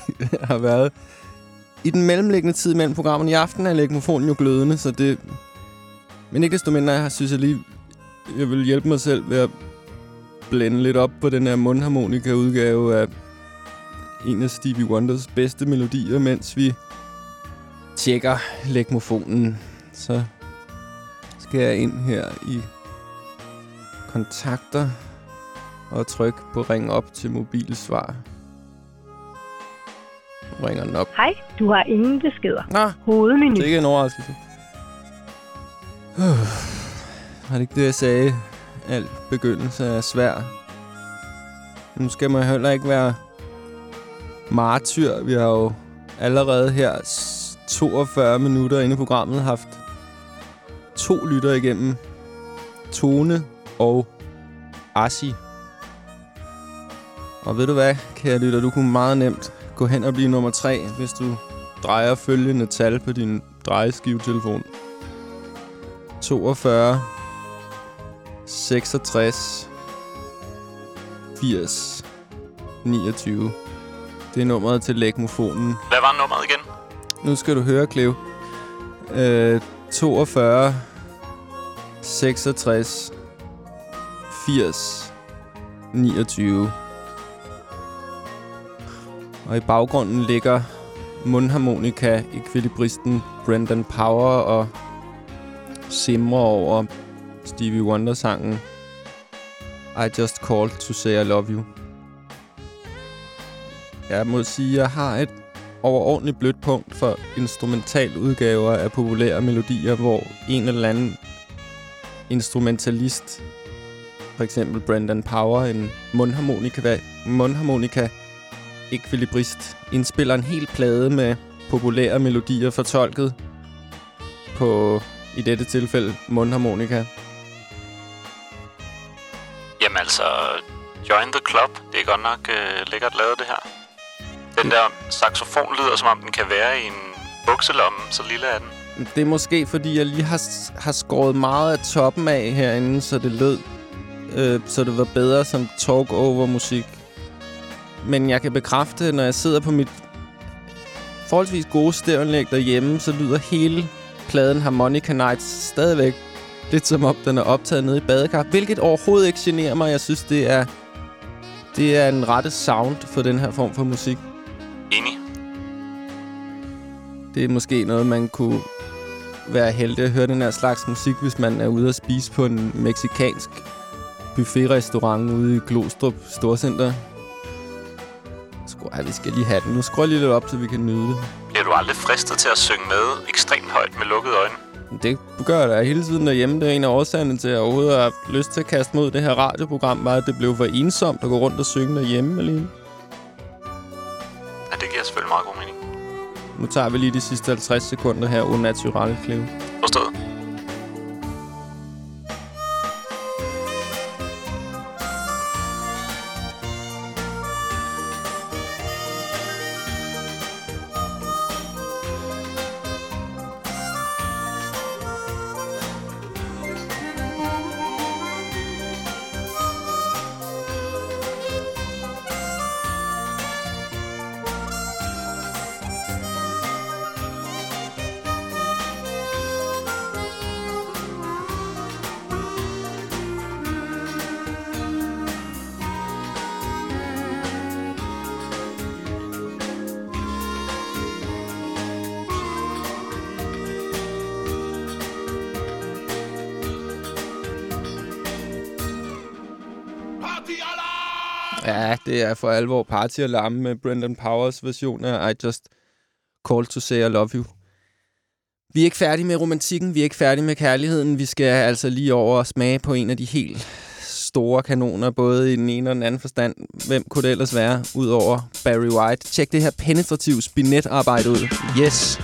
har været. I den mellemliggende tid mellem programmerne i aften er legmofonen jo glødende, så det... Men ikke desto mindre, jeg synes jeg lige, jeg vil hjælpe mig selv ved at blende lidt op på den her mundharmonika-udgave af en af Stevie Wonders bedste melodier, mens vi tjekker legmofonen. Så skal jeg ind her i kontakter og trykke på ring op til mobilsvar. Nu ringer den op. Hej, du har ingen beskeder. Nå, Hovedmenu. det er ikke en overraskelse. Uh, var det ikke det, jeg sagde? Al begyndelse er svær. Nu skal man heller ikke være martyr. Vi har jo allerede her s- 42 minutter inde i programmet haft to lytter igennem. Tone og Ashi. Og ved du hvad, kære lytter, du kunne meget nemt gå hen og blive nummer 3, hvis du drejer følgende tal på din drejeskivetelefon. 42 66 80 29. Det er nummeret til lægmofonen. Hvad var nummeret igen? Nu skal du høre, Cleo. Øh, 42 66 80 29. Og i baggrunden ligger mundharmonika ekvilibristen Brendan Power og simrer over Stevie Wonder-sangen I Just Called To Say I Love You. Jeg må sige, at jeg har et overordentligt blødt punkt for instrumental udgaver af populære melodier, hvor en eller anden instrumentalist, for eksempel Brandon Power, en mundharmonika, mundharmonika ekvilibrist, indspiller en hel plade med populære melodier fortolket på, i dette tilfælde, mundharmonika. Jamen altså, Join the Club. Det er godt nok øh, lækkert lavet, det her. Den der saxofon lyder, som om den kan være i en bukselomme, så lille er den. Det er måske, fordi jeg lige har, har skåret meget af toppen af herinde, så det lød, øh, så det var bedre som talk-over-musik. Men jeg kan bekræfte, når jeg sidder på mit forholdsvis gode stævnlæg derhjemme, så lyder hele pladen Harmonica Nights stadigvæk lidt som om, den er optaget nede i badekar. Hvilket overhovedet ikke generer mig. Jeg synes, det er, det er en rette sound for den her form for musik. Enig. Det er måske noget, man kunne være heldig at høre den her slags musik, hvis man er ude at spise på en meksikansk buffetrestaurant ude i Glostrup Storcenter. Skru, ej, vi skal lige have den. Nu skruer lige lidt op, så vi kan nyde det. Bliver du aldrig fristet til at synge med ekstremt højt med lukkede øjne? Det gør jeg da hele tiden derhjemme. Det er en af årsagerne til, at jeg overhovedet har haft lyst til at kaste mod det her radioprogram, var, at det blev for ensomt at gå rundt og synge derhjemme alene. Giver selvfølgelig meget god mening. Nu tager vi lige de sidste 50 sekunder her, au naturel, Cleo. Forstået. Er for alvor party alarm med Brendan Powers version af I Just Called to Say I Love You. Vi er ikke færdige med romantikken, vi er ikke færdige med kærligheden. Vi skal altså lige over og smage på en af de helt store kanoner, både i den ene og den anden forstand. Hvem kunne det ellers være, udover Barry White? Tjek det her penetrative spinetarbejde ud. Yes!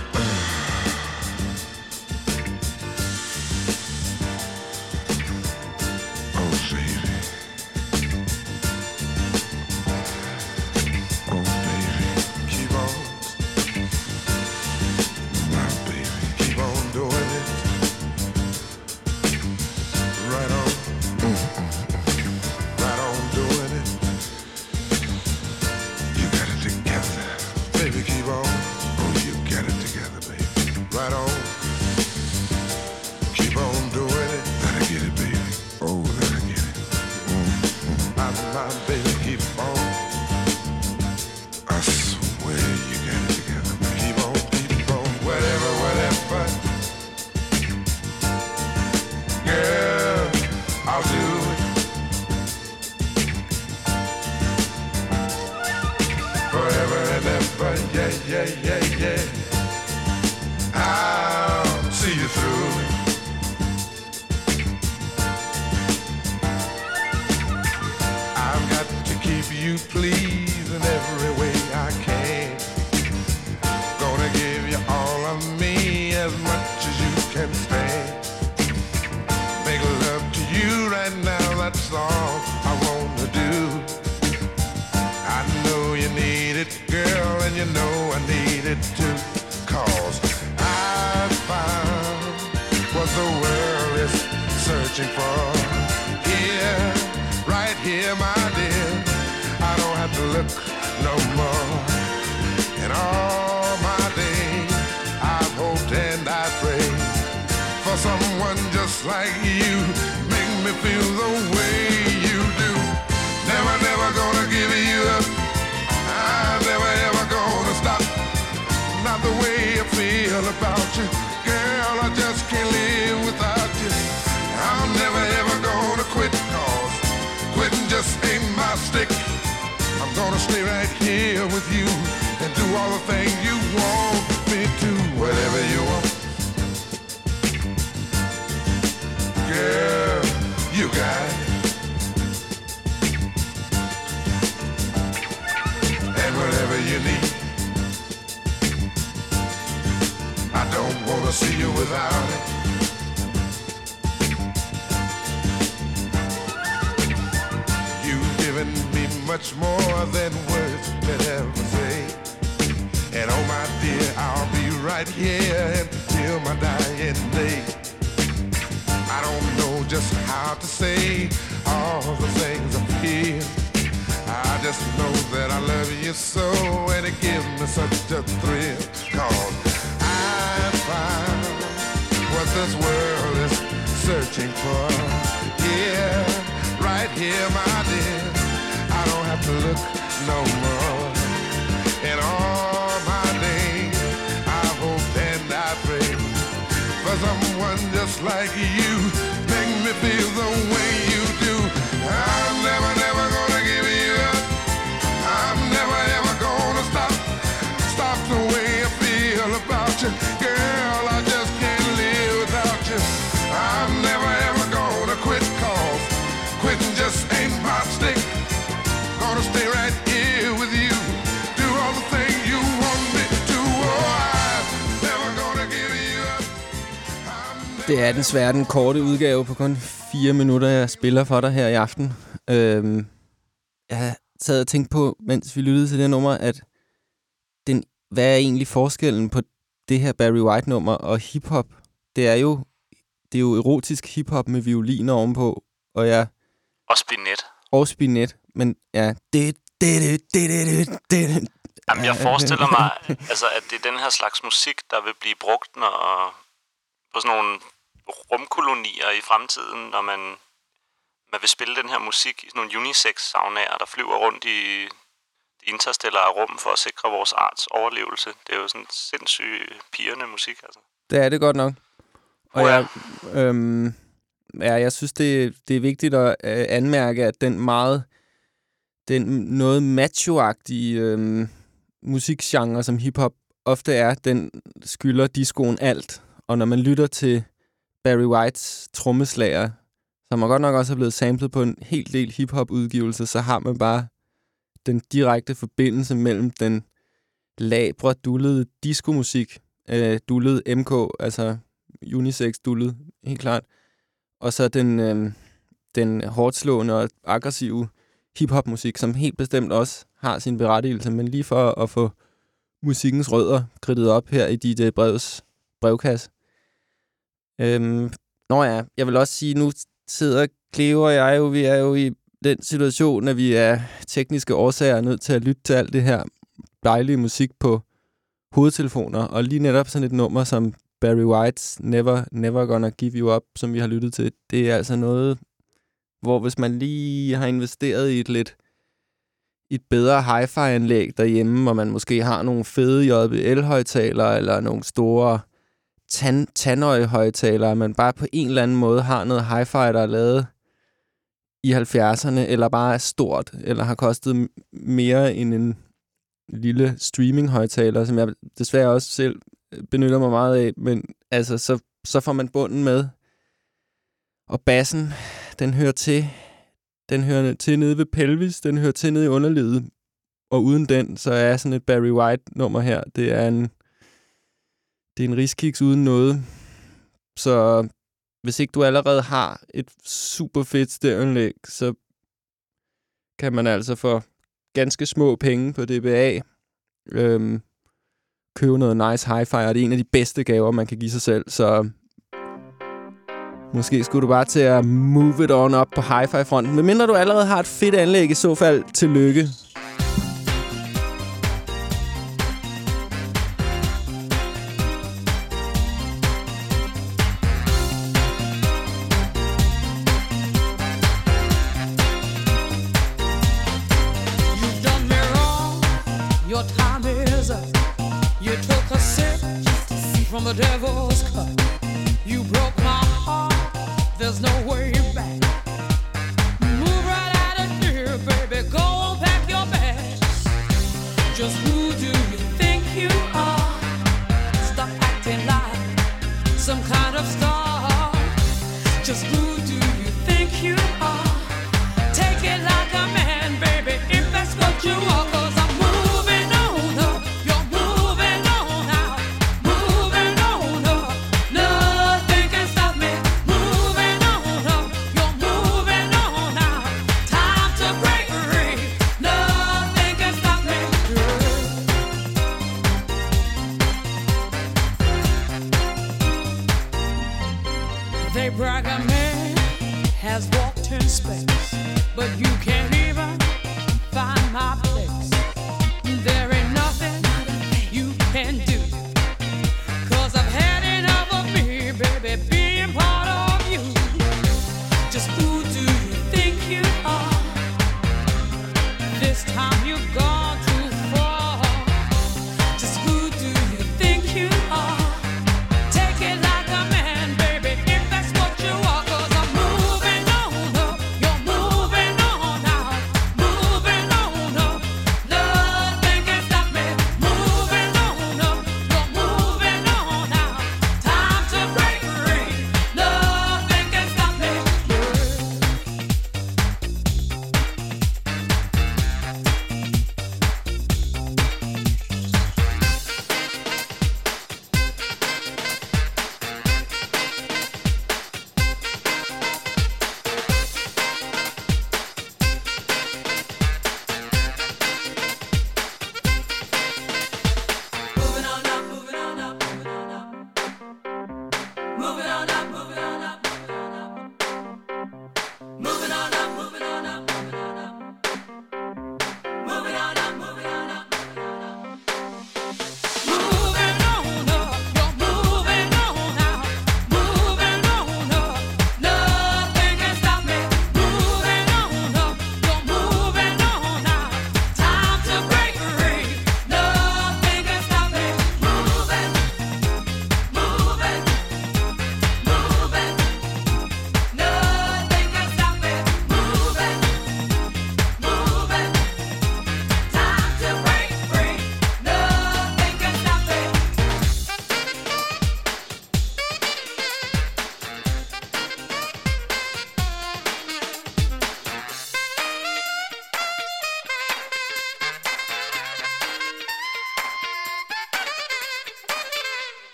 Det er desværre den korte udgave på kun fire minutter, jeg spiller for dig her i aften. Øhm, jeg sad og tænkte på, mens vi lyttede til det nummer, at den, hvad er egentlig forskellen på det her Barry White-nummer og hiphop? Det er jo det er jo erotisk hiphop med violiner ovenpå, og jeg Og spinet. og spinet, men ja, det det det det det det det Jamen, jeg forestiller mig, altså, at det er den her slags musik, der vil blive brugt når, på sådan nogle rumkolonier i fremtiden, når man, man vil spille den her musik i sådan nogle unisex-saunaer, der flyver rundt i det interstellare rum for at sikre vores arts overlevelse. Det er jo sådan sindssygt pigerne musik, altså. Det er det godt nok. Og jeg, øhm, ja, jeg synes, det, det er vigtigt at øh, anmærke, at den meget den noget macho-agtige øhm, musikgenre, som hiphop ofte er, den skylder discoen alt. Og når man lytter til Barry Whites trommeslager, som man godt nok også er blevet samlet på en hel del hiphop-udgivelser, så har man bare den direkte forbindelse mellem den labre, dullede diskomusik, øh, dullede MK, altså unisex dullet, helt klart, og så den, øh, den hårdslående og aggressive hiphop-musik, som helt bestemt også har sin berettigelse, men lige for at få musikkens rødder kridtet op her i DJ øh, Brevs brevkasse. Øhm, nå ja, jeg vil også sige, nu sidder Cleo og jeg jo, vi er jo i den situation, at vi er tekniske årsager nødt til at lytte til alt det her dejlige musik på hovedtelefoner, og lige netop sådan et nummer som Barry White's Never, Never Gonna Give You Up, som vi har lyttet til, det er altså noget, hvor hvis man lige har investeret i et lidt et bedre hi-fi-anlæg derhjemme, hvor man måske har nogle fede JBL-højtalere eller nogle store tan tandøje-højtalere, man bare på en eller anden måde har noget hi-fi, der er lavet i 70'erne, eller bare er stort, eller har kostet mere end en lille streaming-højtaler, som jeg desværre også selv øh, benytter mig meget af, men altså, så, så får man bunden med. Og bassen, den hører til. Den hører til nede ved pelvis, den hører til nede i underlivet, og uden den, så er sådan et Barry White-nummer her, det er en, det er en riskiks uden noget. Så hvis ikke du allerede har et super fedt stævnlæg, så kan man altså få ganske små penge på DBA øhm, købe noget nice hi-fi, og det er en af de bedste gaver, man kan give sig selv. Så måske skulle du bare til at move it on op på hi-fi-fronten. Men mindre du allerede har et fedt anlæg, i så fald tillykke. Your time is up. You took a sip from the devil's cup. You broke my heart. There's no way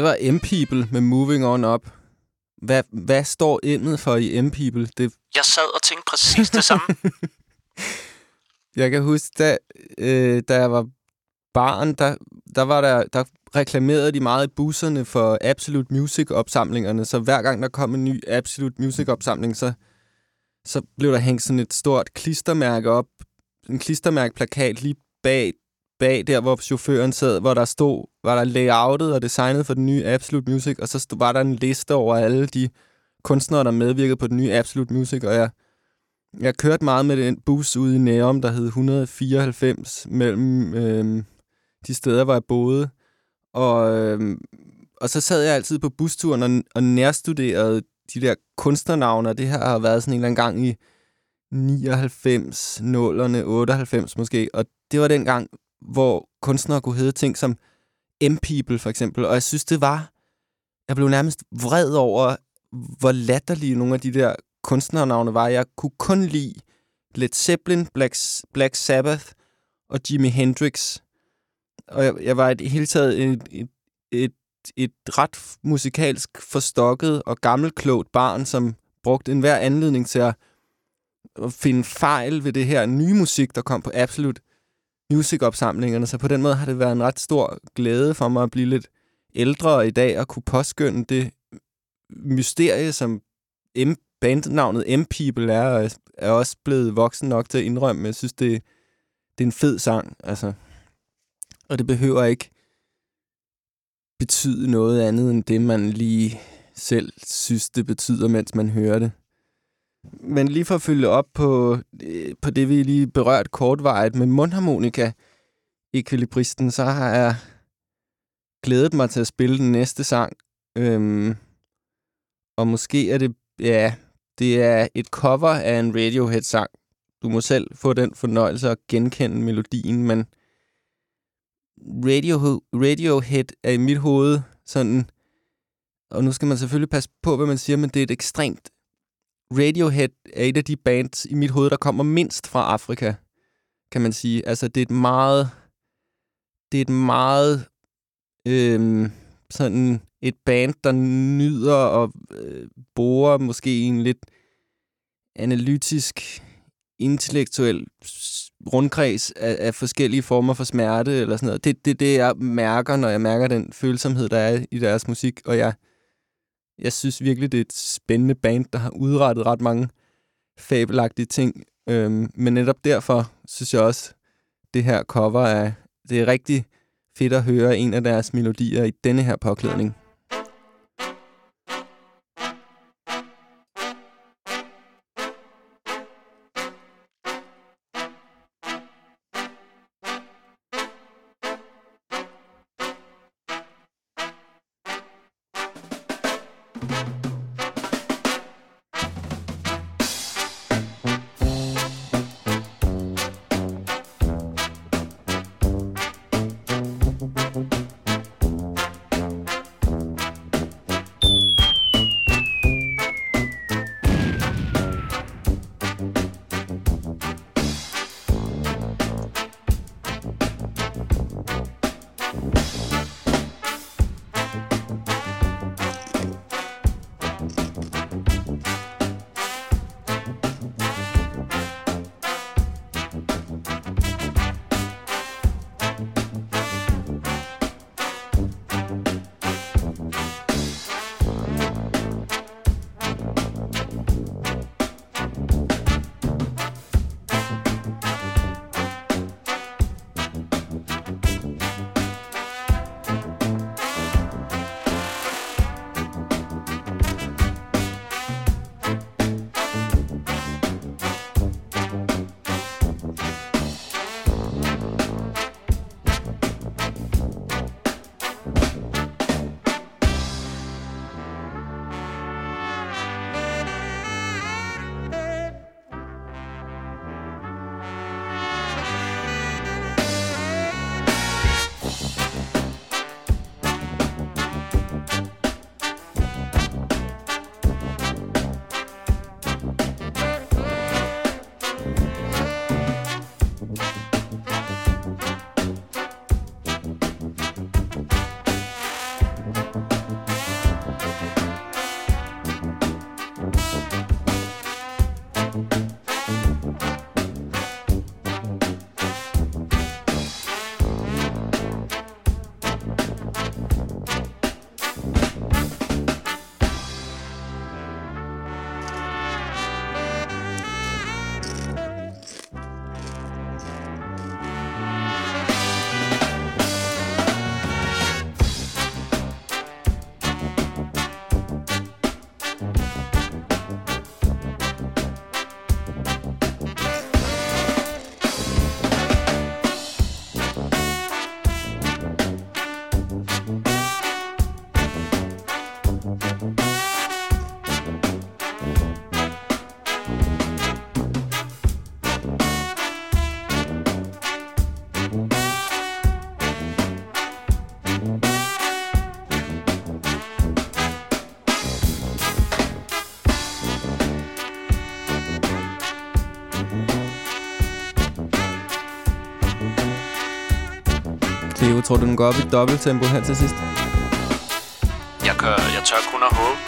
Det var M-People med Moving On Up. Hvad, hvad står emnet for i M-People? Det, Jeg sad og tænkte præcis det samme. jeg kan huske, da, øh, da jeg var barn, der, der, var der, der reklamerede de meget i busserne for Absolute Music-opsamlingerne. Så hver gang der kom en ny Absolute Music-opsamling, så, så blev der hængt sådan et stort klistermærke op. En klistermærkeplakat lige bag, bag der, hvor chaufføren sad, hvor der stod, var der layoutet og designet for den nye Absolute Music, og så stod, var der en liste over alle de kunstnere, der medvirkede på den nye Absolute Music, og jeg, jeg kørte meget med den bus ude i Nærum, der hed 194, mellem øh, de steder, hvor jeg boede. Og, øh, og så sad jeg altid på busturen og, og nærstuderede de der kunstnernavne, og det her har været sådan en eller anden gang i 99, 0'erne, 98 måske. Og det var den gang, hvor kunstnere kunne hedde ting som M-People for eksempel. Og jeg synes, det var... Jeg blev nærmest vred over, hvor latterlige nogle af de der kunstnernavne var. Jeg kunne kun lide Led Zeppelin, Black, Black Sabbath og Jimi Hendrix. Og jeg, jeg var i det hele taget et, et, et, et ret musikalsk forstokket og gammelklogt barn, som brugte enhver anledning til at, finde fejl ved det her nye musik, der kom på Absolut musikopsamlingerne, Så på den måde har det været en ret stor glæde for mig at blive lidt ældre i dag og kunne påskynde det mysterie, som M bandnavnet M-People er, og er også blevet voksen nok til at indrømme. Jeg synes, det, det er en fed sang, altså. Og det behøver ikke betyde noget andet end det, man lige selv synes, det betyder, mens man hører det. Men lige for at følge op på, øh, på det, vi lige berørt kortvejet med mundharmonika ekvilibristen, så har jeg glædet mig til at spille den næste sang. Øhm, og måske er det, ja, det er et cover af en Radiohead-sang. Du må selv få den fornøjelse at genkende melodien, men Radio, Radiohead er i mit hoved sådan, og nu skal man selvfølgelig passe på, hvad man siger, men det er et ekstremt Radiohead er et af de bands i mit hoved, der kommer mindst fra Afrika, kan man sige. Altså, det er et meget... Det er et meget... Øhm, sådan et band, der nyder og øh, borer måske en lidt analytisk, intellektuel rundkreds af, af forskellige former for smerte eller sådan noget. Det er det, det, jeg mærker, når jeg mærker den følsomhed, der er i deres musik, og jeg jeg synes virkelig, det er et spændende band, der har udrettet ret mange fabelagtige ting. Øhm, men netop derfor synes jeg også, det her cover er, det er rigtig fedt at høre en af deres melodier i denne her påklædning. Tror du, den går op i dobbelttempo her til sidst? Jeg, gør, jeg tør kun at håbe.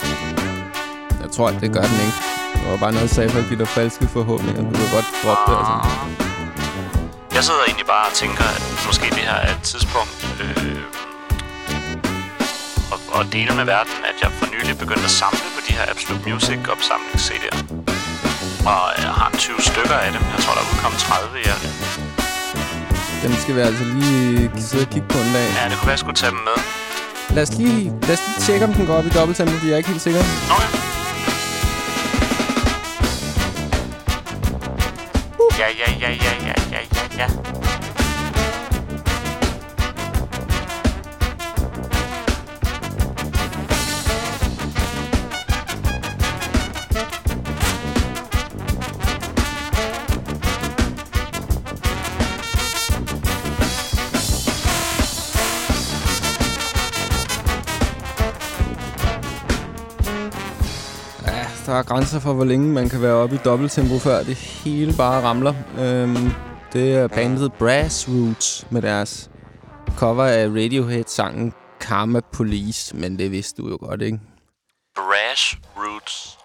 Jeg tror, at det gør den ikke. Det var bare noget, jeg sagde at give dig falske forhåbninger. Du kan godt droppe det, altså. Jeg sidder egentlig bare og tænker, at måske det her er et tidspunkt øh, at, at dele med verden, at jeg for nylig begyndte at samle på de her Absolute Music opsamlings CD'er. Og jeg har en 20 stykker af dem. Jeg tror, der er udkommet 30 i alt. Dem skal vi altså lige sidde og kigge på en dag. Ja, det kunne være, jeg skulle tage dem med. Lad os lige, lad os lige tjekke, om den går op i dobbelttempo, fordi jeg er ikke helt sikker. Okay. Ja, ja, ja, ja, ja, ja, er grænser for, hvor længe man kan være oppe i dobbelttempo, før det hele bare ramler. Øhm, det er bandet Brass Roots med deres cover af Radiohead-sangen Karma Police, men det vidste du jo godt, ikke?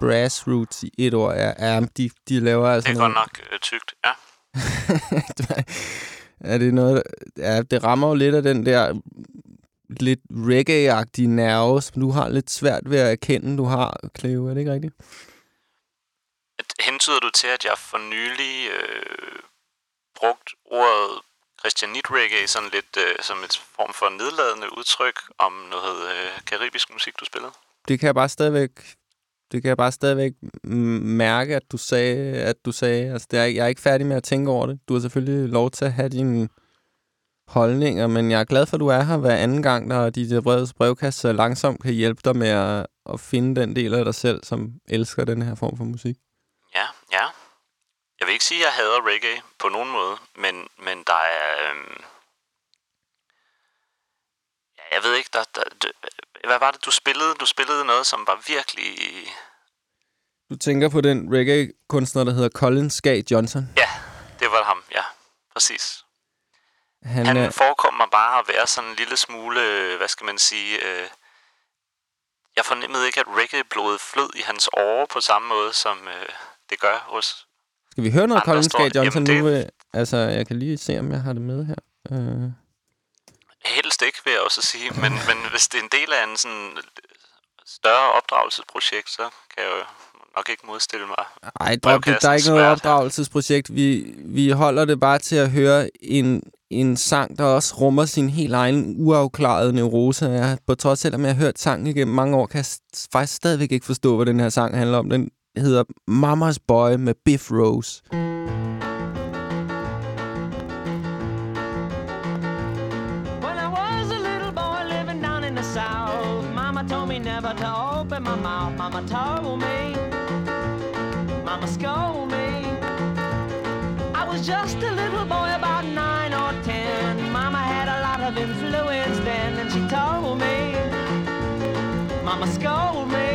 Brass Roots i et ord, ja. ja de, de laver altså Det er noget... godt nok øh, tykt, ja. er det noget... Ja, det rammer jo lidt af den der lidt reggae-agtige nerve, som du har lidt svært ved at erkende, du har, Cleo. Er det ikke rigtigt? Hentyder du til, at jeg for nylig øh, brugt ordet Christianit reggae sådan lidt øh, som et form for nedladende udtryk om noget øh, karibisk musik, du spillede? Det kan jeg bare stadigvæk det kan jeg bare stadigvæk mærke, at du sagde, at du sagde, altså det er, jeg er ikke færdig med at tænke over det. Du har selvfølgelig lov til at have dine holdninger, men jeg er glad for, at du er her hver anden gang, når der brevets brevkast så langsomt kan hjælpe dig med at, at finde den del af dig selv, som elsker den her form for musik. Ja, ja. Jeg vil ikke sige, at jeg hader reggae på nogen måde, men, men der er... Øhm, ja, jeg ved ikke, der, der, der, hvad var det, du spillede? Du spillede noget, som var virkelig... Du tænker på den reggae-kunstner, der hedder Colin Skag Johnson. Ja, det var ham, ja. Præcis. Han, Han er, forekom mig bare at være sådan en lille smule, øh, hvad skal man sige... Øh, jeg fornemmede ikke, at reggae-blodet flød i hans åre på samme måde, som øh, det gør hos... skal vi høre noget står- Skag Johnson Jamen, nu? det- Øh, Altså, jeg kan lige se, om jeg har det med her. Uh, Helst ikke, vil jeg også sige. Men, men hvis det er en del af en sådan større opdragelsesprojekt, så kan jeg jo nok ikke modstille mig. Ej, drop det. Der er ikke noget opdragelsesprojekt. Vi, vi holder det bare til at høre en, en sang, der også rummer sin helt egen uafklarede neurose. Jeg, på trods selvom jeg har hørt sangen igennem mange år, kan jeg faktisk stadigvæk ikke forstå, hvad den her sang handler om. Den hedder Mamas Boy med Biff Rose. When I was a little boy living down in the south, Mama told me never to open my mouth. Mama told me, Mama scolded me.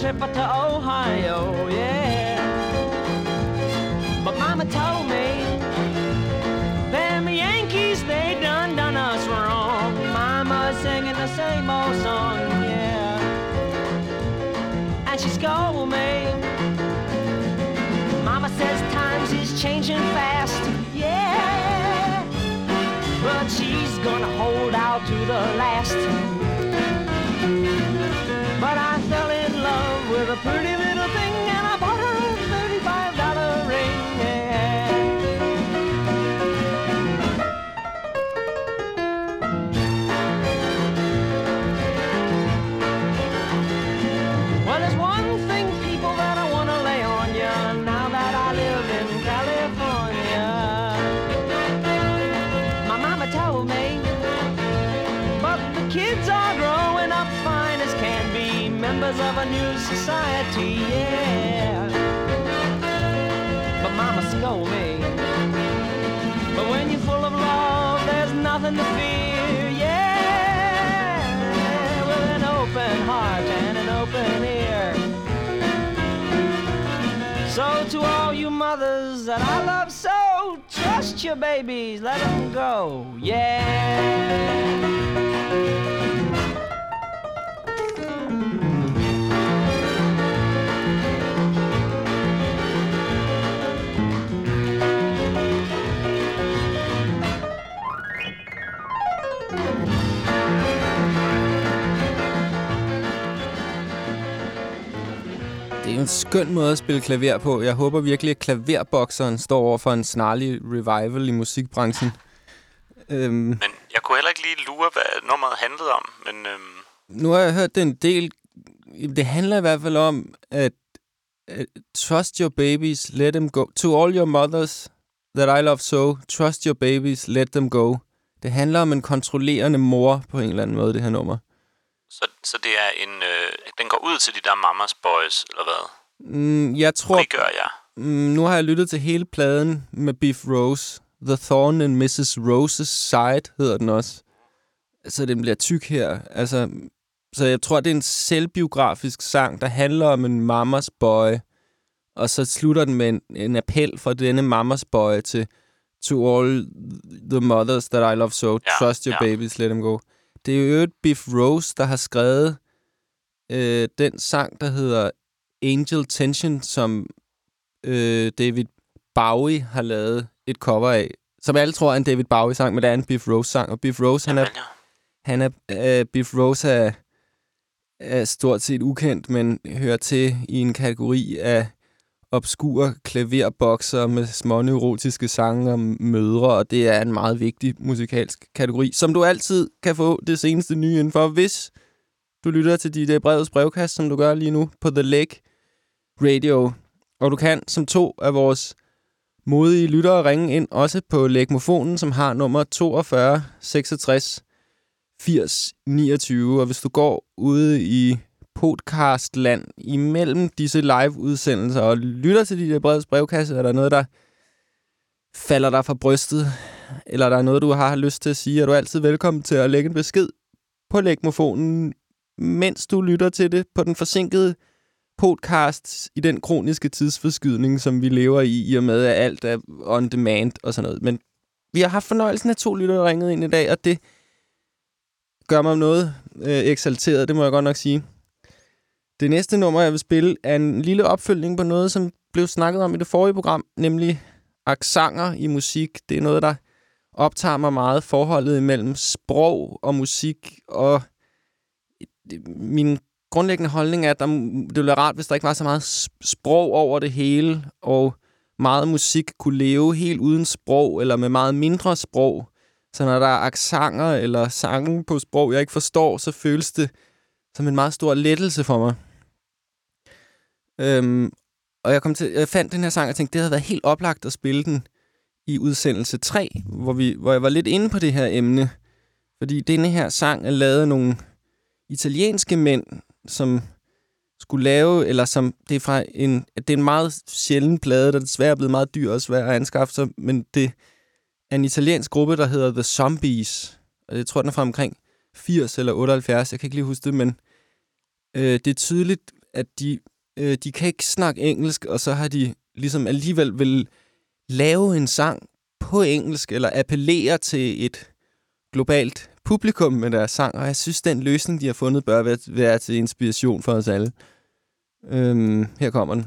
Trip up to Ohio, yeah. But Mama told me them Yankees, they done done us wrong. Mama singing the same old song, yeah. And she scolded me. Mama says times is changing fast, yeah. But she's gonna hold out to the last. But I nothing to fear, yeah. With an open heart and an open ear. So to all you mothers that I love so, trust your babies, let them go, yeah. En skøn måde at spille klaver på. Jeg håber virkelig, at klaverbokseren står over for en snarlig revival i musikbranchen. Øhm, Men jeg kunne heller ikke lige lure, hvad nummeret handlede om. Men øhm, nu har jeg hørt det en del. Det handler i hvert fald om, at, at trust your babies, let them go. To all your mothers that I love so, trust your babies, let them go. Det handler om en kontrollerende mor på en eller anden måde, det her nummer. Så, så det er en... Øh, den går ud til de der mamas boys, eller hvad? Mm, jeg tror... Frigør jeg. Mm, nu har jeg lyttet til hele pladen med Beef Rose. The Thorn in Mrs. Rose's Side hedder den også. Så den bliver tyk her. Altså, så jeg tror, det er en selvbiografisk sang, der handler om en mamas boy. Og så slutter den med en, en appel fra denne mamas boy til To all the mothers that I love so, Ja, trust your ja. babies, let them go. Det er jo et Biff Rose, der har skrevet øh, den sang, der hedder Angel Tension, som øh, David Bowie har lavet et cover af. Som alle tror er en David Bowie-sang, men det er en Biff Rose-sang. Og Biff Rose, han er, han er øh, Biff Rose er, er stort set ukendt, men hører til i en kategori af obskure klaverbokser med små neurotiske sange om mødre, og det er en meget vigtig musikalsk kategori, som du altid kan få det seneste nye indenfor, hvis du lytter til dit brevets brevkast, som du gør lige nu på The Lake Radio. Og du kan som to af vores modige lyttere ringe ind, også på Lægmofonen, som har nummer 42 66 80 29. Og hvis du går ude i podcastland imellem disse live-udsendelser og lytter til de der brevets brevkasse, er der noget, der falder dig fra brystet, eller der er noget, du har lyst til at sige, er du altid velkommen til at lægge en besked på lægmofonen, mens du lytter til det på den forsinkede podcast i den kroniske tidsforskydning, som vi lever i, i og med, at alt er on demand og sådan noget. Men vi har haft fornøjelsen af to lyttere ringet ind i dag, og det gør mig noget øh, eksalteret, det må jeg godt nok sige. Det næste nummer, jeg vil spille, er en lille opfølgning på noget, som blev snakket om i det forrige program, nemlig aksanger i musik. Det er noget, der optager mig meget, forholdet imellem sprog og musik, og min grundlæggende holdning er, at der, det ville være rart, hvis der ikke var så meget sprog over det hele, og meget musik kunne leve helt uden sprog, eller med meget mindre sprog. Så når der er aksanger eller sange på sprog, jeg ikke forstår, så føles det som en meget stor lettelse for mig. Øhm, og jeg, kom til, jeg fandt den her sang og tænkte, det havde været helt oplagt at spille den i udsendelse 3, hvor, vi, hvor jeg var lidt inde på det her emne. Fordi denne her sang er lavet af nogle italienske mænd, som skulle lave, eller som det er fra en, det er en meget sjælden plade, der desværre er blevet meget dyr og svær at anskaffe sig, men det er en italiensk gruppe, der hedder The Zombies. Og jeg tror, den er fra omkring 80 eller 78, jeg kan ikke lige huske det, men øh, det er tydeligt, at de, øh, de kan ikke snakke engelsk, og så har de ligesom alligevel vil lave en sang på engelsk, eller appellere til et globalt publikum med deres sang, og jeg synes, den løsning, de har fundet, bør være, være til inspiration for os alle. Øhm, her kommer den.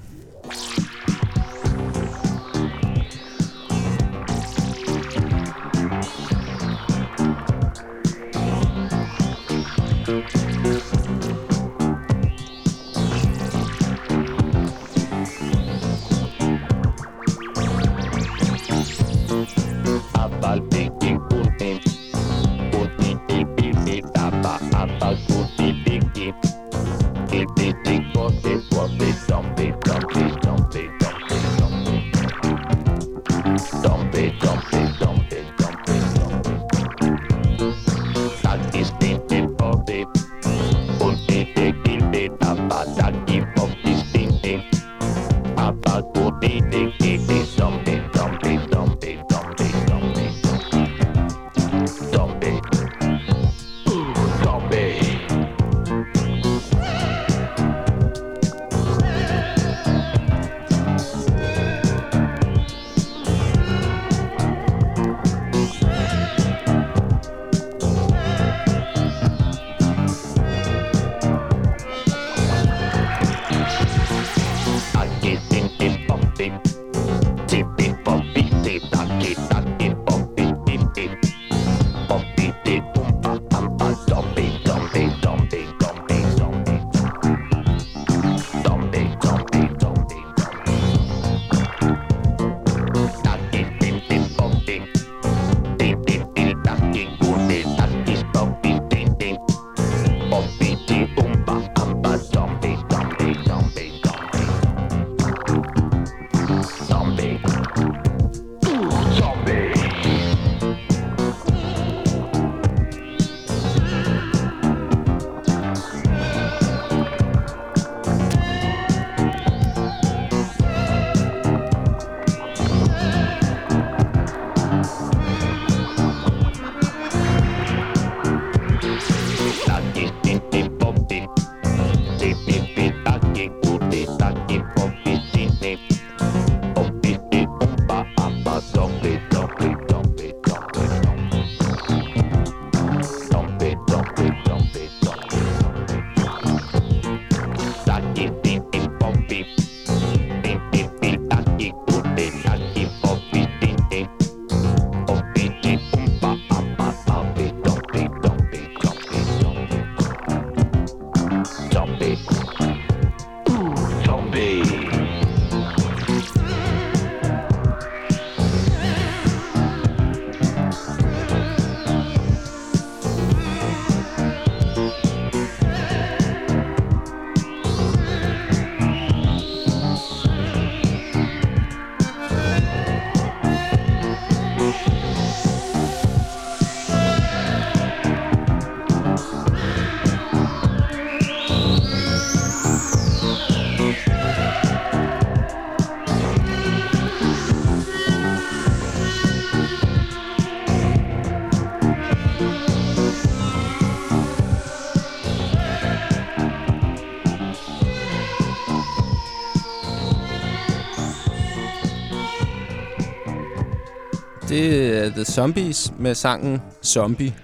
The Zombies med sangen Zombie.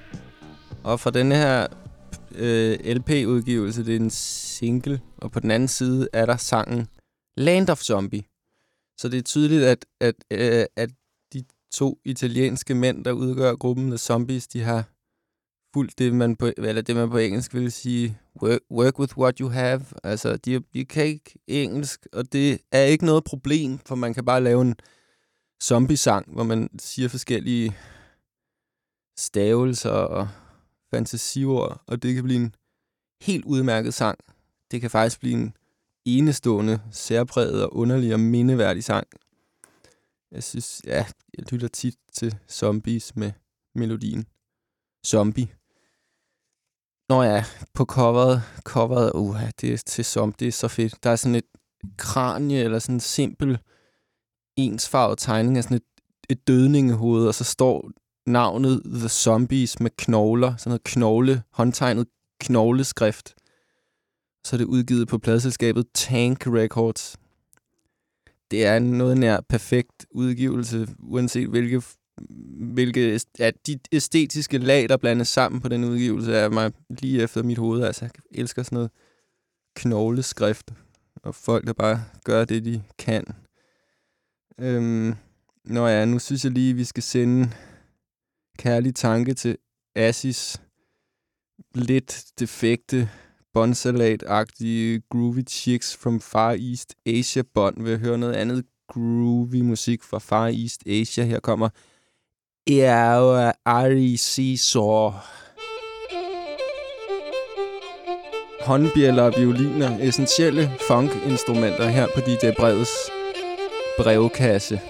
Og fra denne her øh, LP-udgivelse, det er en single, og på den anden side er der sangen Land of Zombie. Så det er tydeligt, at, at, øh, at de to italienske mænd, der udgør gruppen The Zombies, de har fuldt det, man på, eller det, man på engelsk vil sige work, work with what you have. Altså, de, de kan ikke engelsk, og det er ikke noget problem, for man kan bare lave en zombie-sang, hvor man siger forskellige stavelser og fantasiord, og det kan blive en helt udmærket sang. Det kan faktisk blive en enestående, særpræget og underlig og mindeværdig sang. Jeg synes, ja, jeg lytter tit til zombies med melodien. Zombie. Nå ja, på coveret, coveret, uh, det er til som, det er så fedt. Der er sådan et kranie, eller sådan en simpel ensfarvet tegning af sådan et, et dødningehoved, og så står navnet The Zombies med knogler, sådan noget knogle, håndtegnet knogleskrift. Så er det udgivet på pladselskabet Tank Records. Det er en noget nær perfekt udgivelse, uanset hvilke, hvilke ja, de æstetiske lag, der blandes sammen på den udgivelse, er mig lige efter mit hoved. Altså, jeg elsker sådan noget knogleskrift, og folk, der bare gør det, de kan. Øhm, nå ja, nu synes jeg lige, vi skal sende kærlig tanke til Assis lidt defekte bonsalat-agtige groovy chicks from Far East Asia bånd. Vil høre noget andet groovy musik fra Far East Asia. Her kommer Eao Ari Seesaw. Håndbjæller og violiner, essentielle funk-instrumenter her på DJ Breds brevkasse.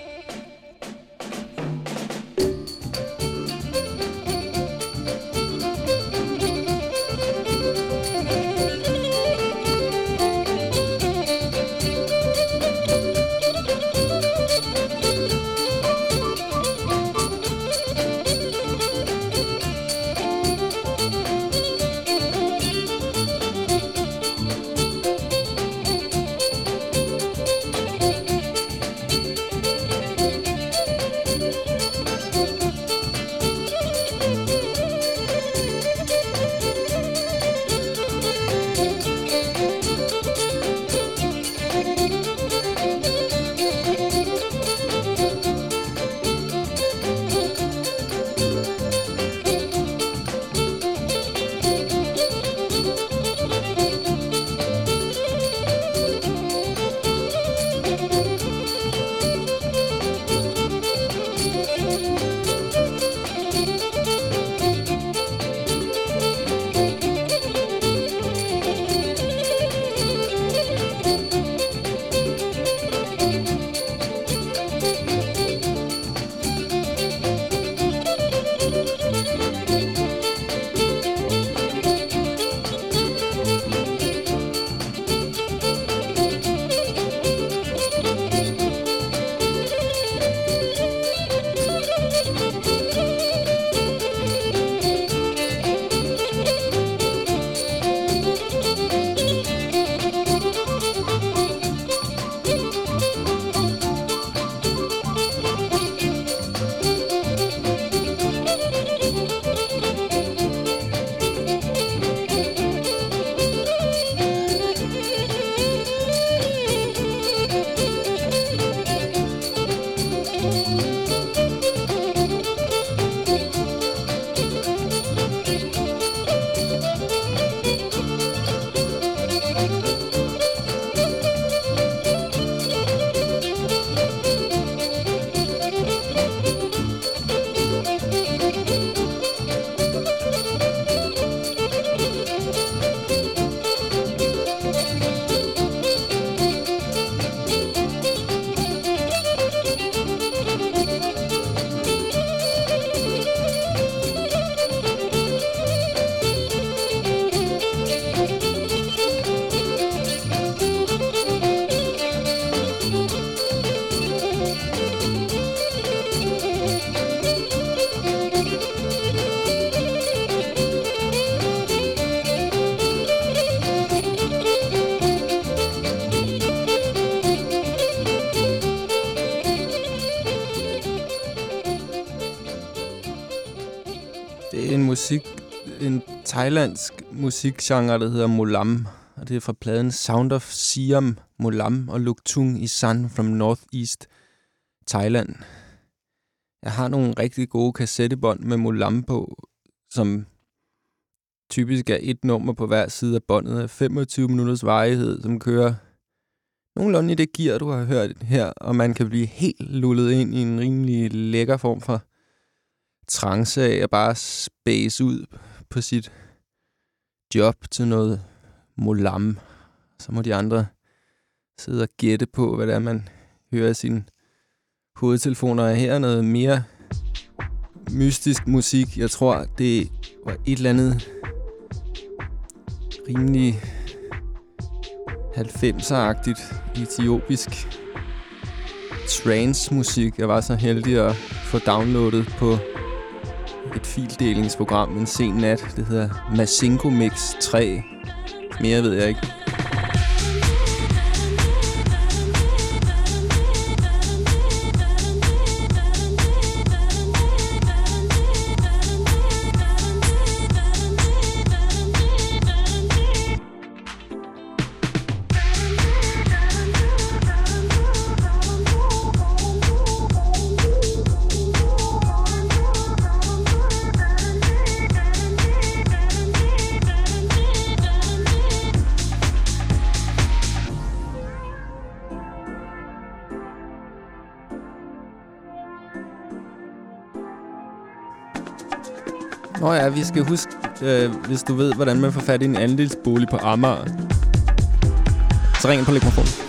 En thailandsk musikgenre, der hedder Molam. Og det er fra pladen Sound of Siam, Molam og Luktung i Sun from Northeast Thailand. Jeg har nogle rigtig gode kassettebånd med Molam på, som typisk er et nummer på hver side af båndet af 25 minutters varighed, som kører nogenlunde i det gear, du har hørt her, og man kan blive helt lullet ind i en rimelig lækker form for trance af at bare space ud på sit job til noget molam. Så må de andre sidde og gætte på, hvad det er, man hører i sine hovedtelefoner. Her er noget mere mystisk musik. Jeg tror, det var et eller andet rimelig 90'er-agtigt etiopisk trance-musik. Jeg var så heldig at få downloadet på et fildelingsprogram en sen nat. Det hedder Masinko Mix 3. Mere ved jeg ikke. Skal huske, øh, hvis du ved, hvordan man får fat i en andelsbolig på Amager, så ring ind på mikrofonen.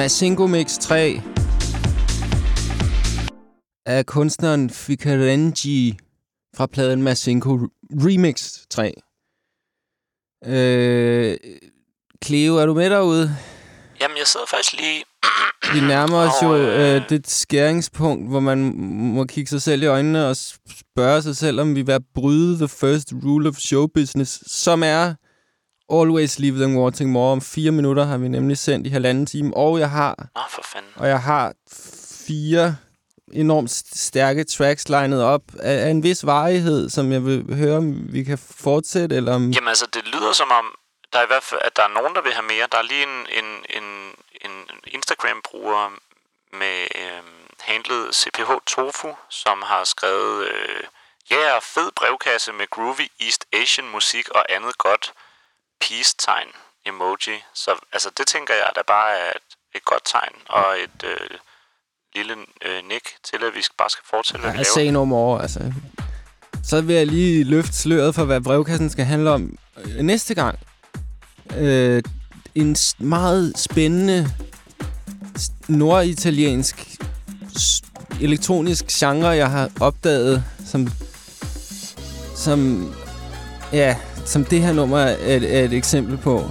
Masingo Mix 3 af kunstneren Fikarenji fra pladen Masingo Remix 3. Øh, Cleo, er du med derude? Jamen, jeg sidder faktisk lige... Vi nærmer os jo øh, øh, det skæringspunkt, hvor man må kigge sig selv i øjnene og spørge sig selv, om vi vil bryde the first rule of show business, som er always leave them wanting more. Om fire minutter har vi nemlig sendt i halvanden time, og jeg har, Nå, for fanden. og jeg har fire enormt stærke tracks legnet op af, af en vis varighed, som jeg vil høre, om vi kan fortsætte, eller om... Jamen altså, det lyder som om, der er i hvert fald, at der er nogen, der vil have mere. Der er lige en, en, en, en Instagram-bruger med øhm, handlet CPH Tofu, som har skrevet, øh, ja, yeah, fed brevkasse med groovy East Asian musik og andet godt peace-tegn emoji. Så altså, det tænker jeg, der bare er et, et godt tegn og et øh, lille øh, nik til, at vi bare skal fortsætte, hvad vi Jeg laver. say no more, altså. Så vil jeg lige løfte sløret for, hvad brevkassen skal handle om øh, næste gang. Øh, en meget spændende norditaliensk elektronisk genre, jeg har opdaget, som, som, ja, som det her nummer er et, er et eksempel på.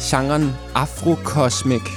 Genren afrokosmik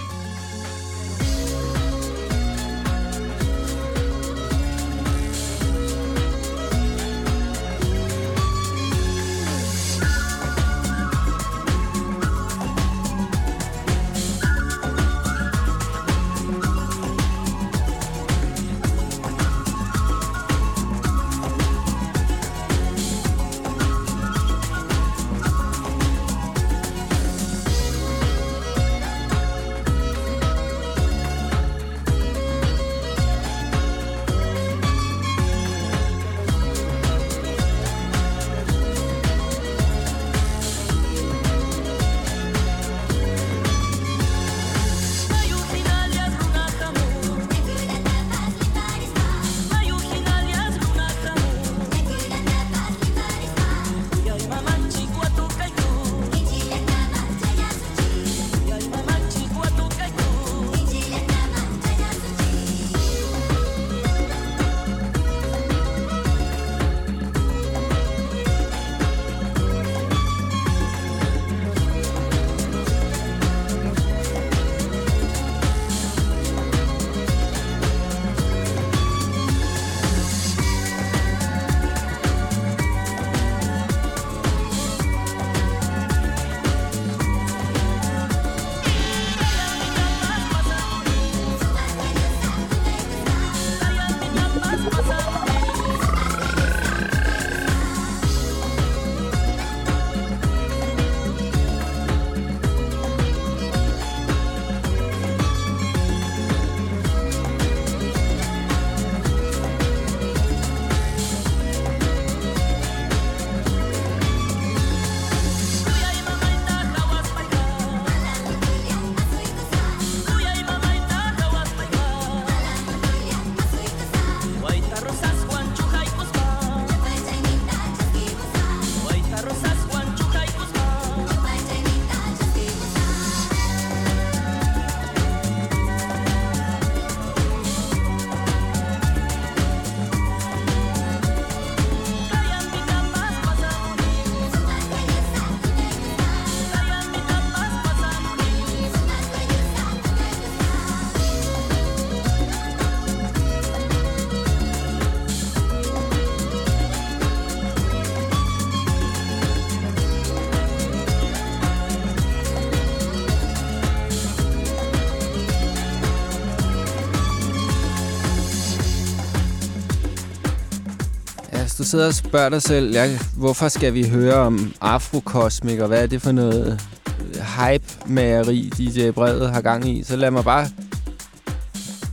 sidder og spørger dig selv, ja, hvorfor skal vi høre om Afrokosmik, og hvad er det for noget øh, hype-mageri, DJ Brevet har gang i, så lad mig bare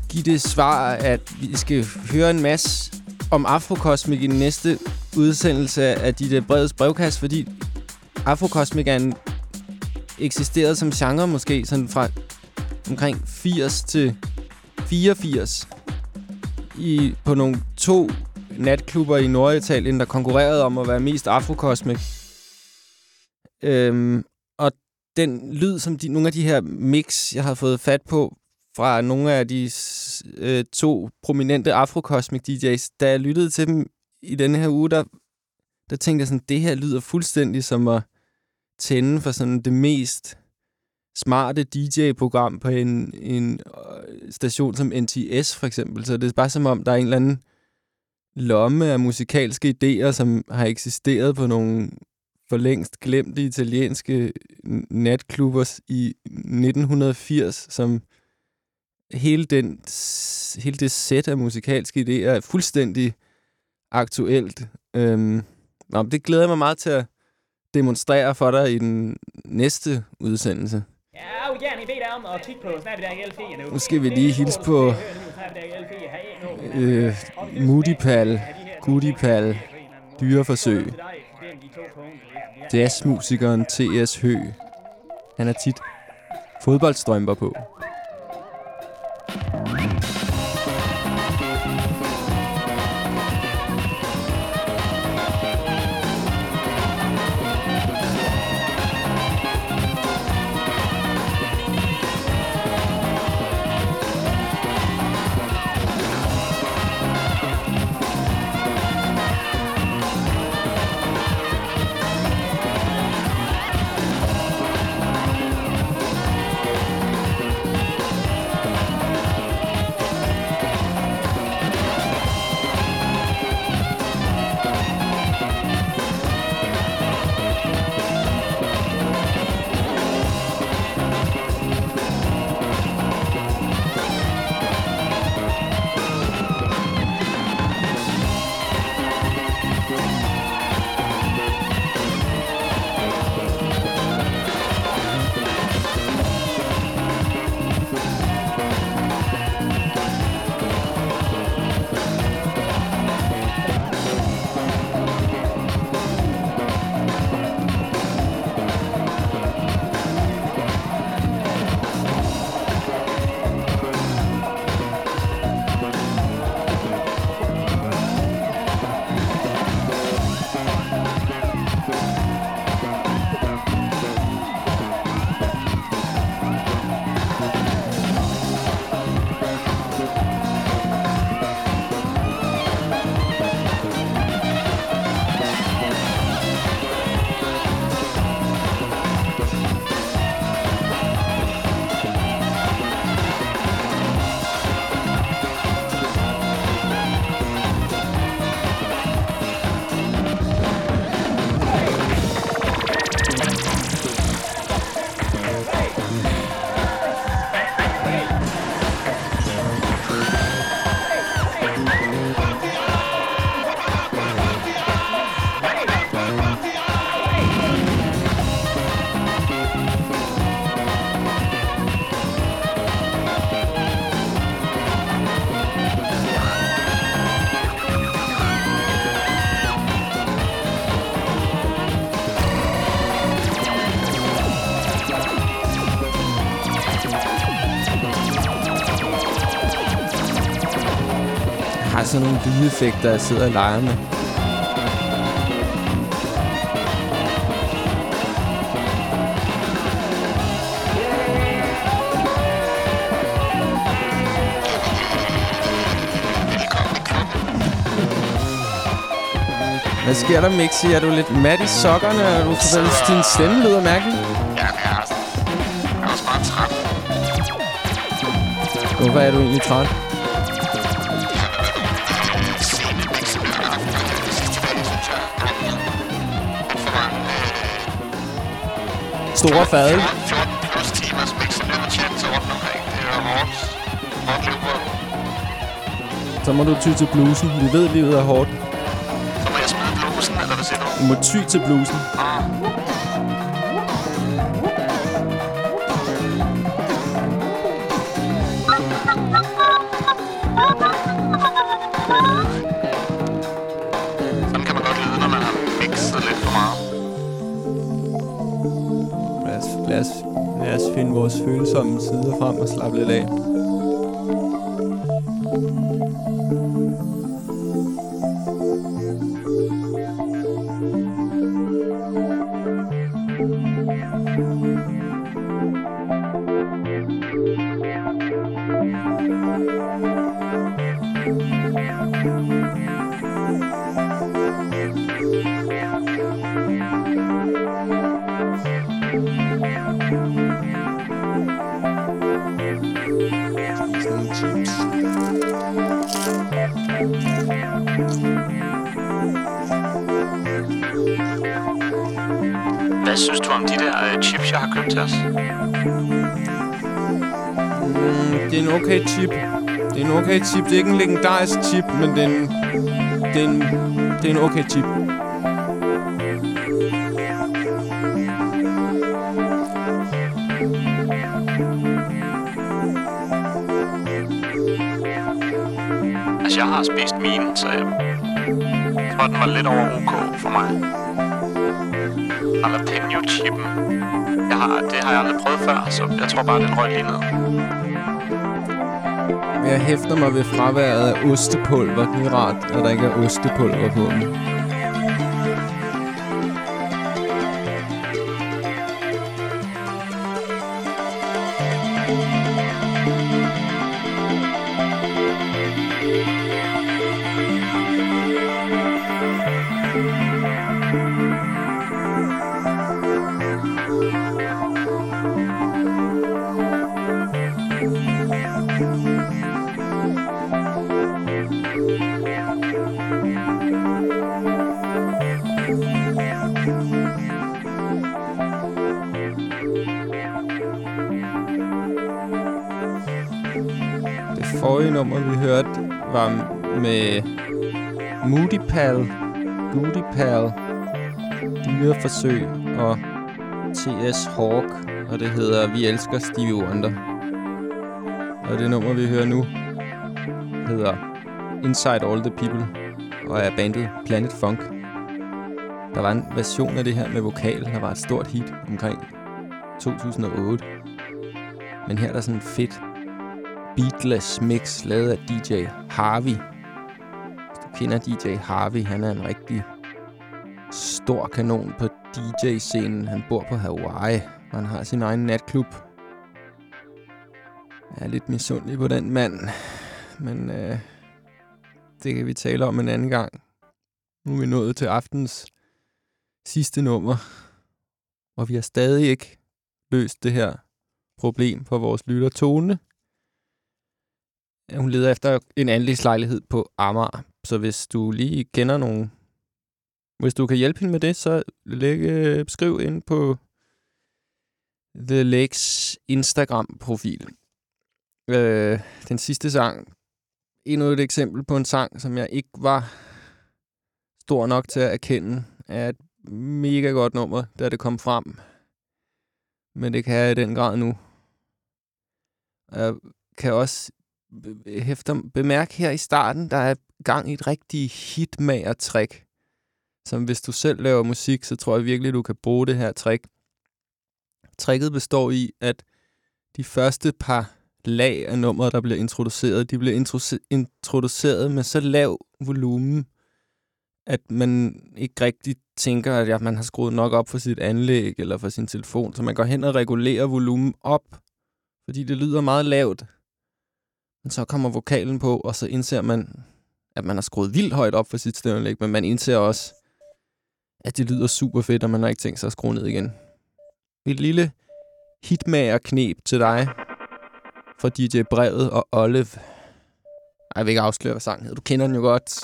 give det svar, at vi skal høre en masse om Afrokosmik i den næste udsendelse af DJ Brevets brevkast, fordi Afrokosmik er en eksisteret som genre måske sådan fra omkring 80 til 84 i, på nogle to natklubber i Norditalien, der konkurrerede om at være mest afrokosmic. Øhm, og den lyd, som de, nogle af de her mix, jeg har fået fat på fra nogle af de øh, to prominente afrokosmik DJ's, da jeg lyttede til dem i denne her uge, der, der tænkte jeg sådan, det her lyder fuldstændig som at tænde for sådan det mest smarte DJ-program på en, en øh, station som NTS for eksempel. Så det er bare som om, der er en eller anden lomme af musikalske idéer, som har eksisteret på nogle for længst glemte italienske natklubber i 1980, som hele, den, hele det sæt af musikalske idéer er fuldstændig aktuelt. Øhm, nå, det glæder jeg mig meget til at demonstrere for dig i den næste udsendelse. Ja, gerne dig om at kigge på Snapchat nu. Nu skal vi lige hilse på øh, Moodipal, Gudipal, dyreforsøg, jazzmusikeren T.S. Hø. Han har tit fodboldstrømper på. Lydeffekter, jeg sidder og leger med. Hvad sker der, Mixi? Er du lidt mat i sokkerne? Er du synes, din stemme lyder mærkelig? Ja, jeg er, jeg er også bare træt. Hvorfor er du egentlig træt? Store fade. 14 plus timers mix. Så må du ty til blusen. Vi ved, livet er hårdt. Så må jeg smide blusen, eller hvad siger du? Du må ty til blusen. Sider frem og slappe lidt af. Okay chip. Det er ikke en legendarisk chip, men det er en, det er en, det er en okay chip. Altså, jeg har spist mine, så jeg tror, den var lidt over OK for mig. Jalapeno-chippen. Jeg har, det har jeg aldrig prøvet før, så jeg tror bare, den røg lige ned. Jeg hæfter mig ved fraværet af ostepulver. Det er rart, at der ikke er ostepulver på den. Pal, Booty Pal, Dyreforsøg og T.S. Hawk, og det hedder Vi elsker Stevie Wonder. Og det nummer, vi hører nu, hedder Inside All the People, og er bandet Planet Funk. Der var en version af det her med vokal, der var et stort hit omkring 2008. Men her er der sådan en fedt beatless mix lavet af DJ Harvey. Kender DJ Harvey, han er en rigtig stor kanon på DJ-scenen. Han bor på Hawaii, og han har sin egen natklub. Jeg er lidt misundelig på den mand, men øh, det kan vi tale om en anden gang. Nu er vi nået til aftens sidste nummer, og vi har stadig ikke løst det her problem for vores lytter Tone. Hun leder efter en anlægslejlighed på Amager. Så hvis du lige kender nogen... Hvis du kan hjælpe hende med det, så læg, øh, skriv ind på The Lakes Instagram-profil. Øh, den sidste sang. Endnu et eksempel på en sang, som jeg ikke var stor nok til at erkende, er et mega godt nummer, da det kom frem. Men det kan jeg i den grad nu. Jeg kan også hæfte, hæfter, bemærke her i starten, der er gang i et rigtig hitmager-trick. Som hvis du selv laver musik, så tror jeg virkelig, du kan bruge det her trick. Tricket består i, at de første par lag af nummeret, der bliver introduceret, de bliver introduce- introduceret med så lav volumen, at man ikke rigtig tænker, at ja, man har skruet nok op for sit anlæg eller for sin telefon, så man går hen og regulerer volumen op, fordi det lyder meget lavt. Men så kommer vokalen på, og så indser man, at man har skruet vildt højt op for sit stemmeanlæg, men man indser også, at det lyder super fedt, og man har ikke tænkt sig at skrue ned igen. Et lille hitmager-knep til dig fra DJ Brevet og Olive. Ej, jeg vil ikke afsløre, hvad sangen hedder. Du kender den jo godt.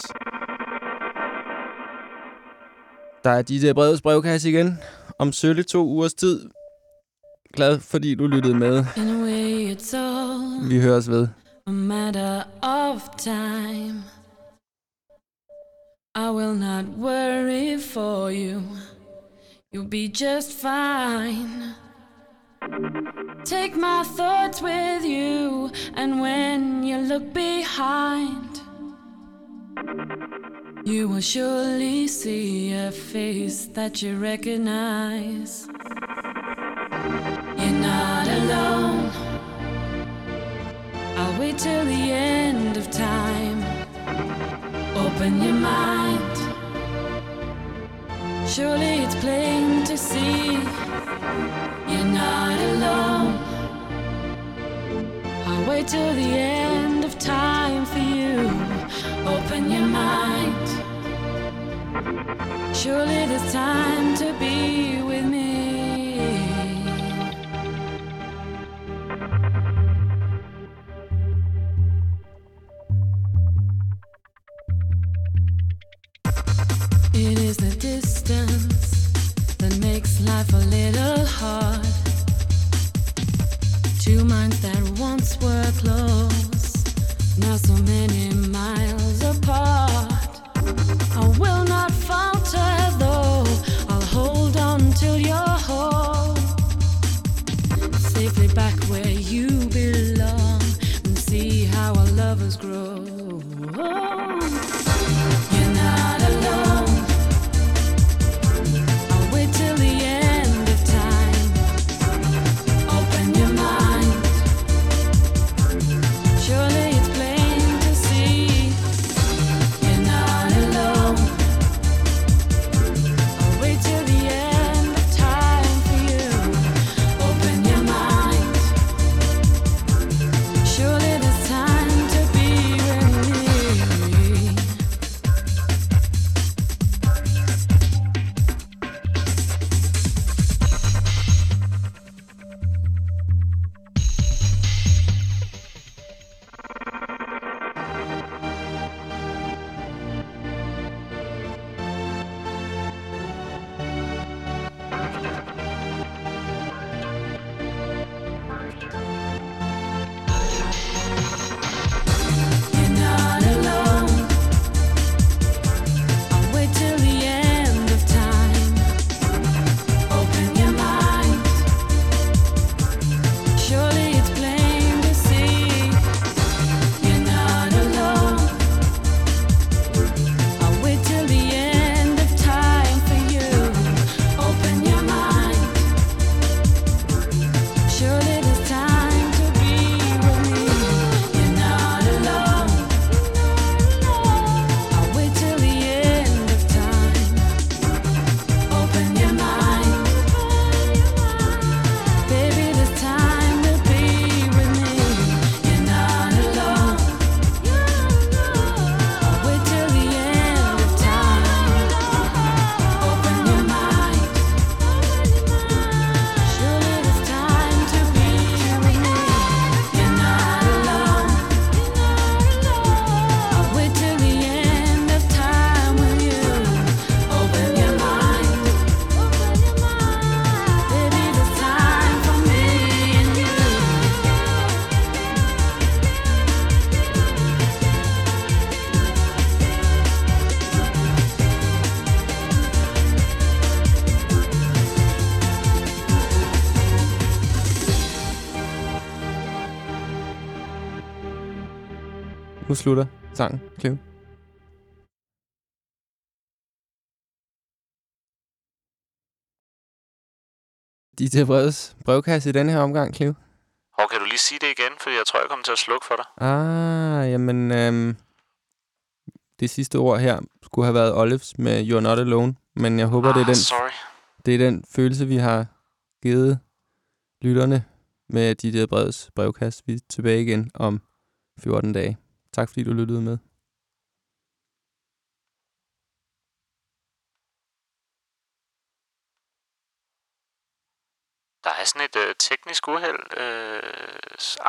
Der er DJ Brevets brevkasse igen om sølle to ugers tid. Glad, fordi du lyttede med. Vi høres ved. a matter of time. I will not worry for you. You'll be just fine. Take my thoughts with you, and when you look behind, you will surely see a face that you recognize. You're not alone. I'll wait till the end of time. Open your mind. Surely it's plain to see you're not alone. I'll wait till the end of time for you. Open your mind. Surely there's time to be with me. Is the distance that makes life a little hard. Two minds that once were close, now so many miles apart. I will not falter though, I'll hold on till you're home. Safely back where you belong and see how our lovers grow. Slutter sangen, Cleo. DJ Breds brevkasse i denne her omgang, Cleo. Hov, kan du lige sige det igen? Fordi jeg tror, jeg kommer til at slukke for dig. Ah, jamen... Øhm, det sidste ord her skulle have været Olives med You're Not Alone. Men jeg håber, det er Ah, den, sorry. det er den følelse, vi har givet lytterne med DJ Breds brevkasse. Vi er tilbage igen om 14 dage. Tak fordi du lyttede med. Der er sådan et øh, teknisk uheld øh,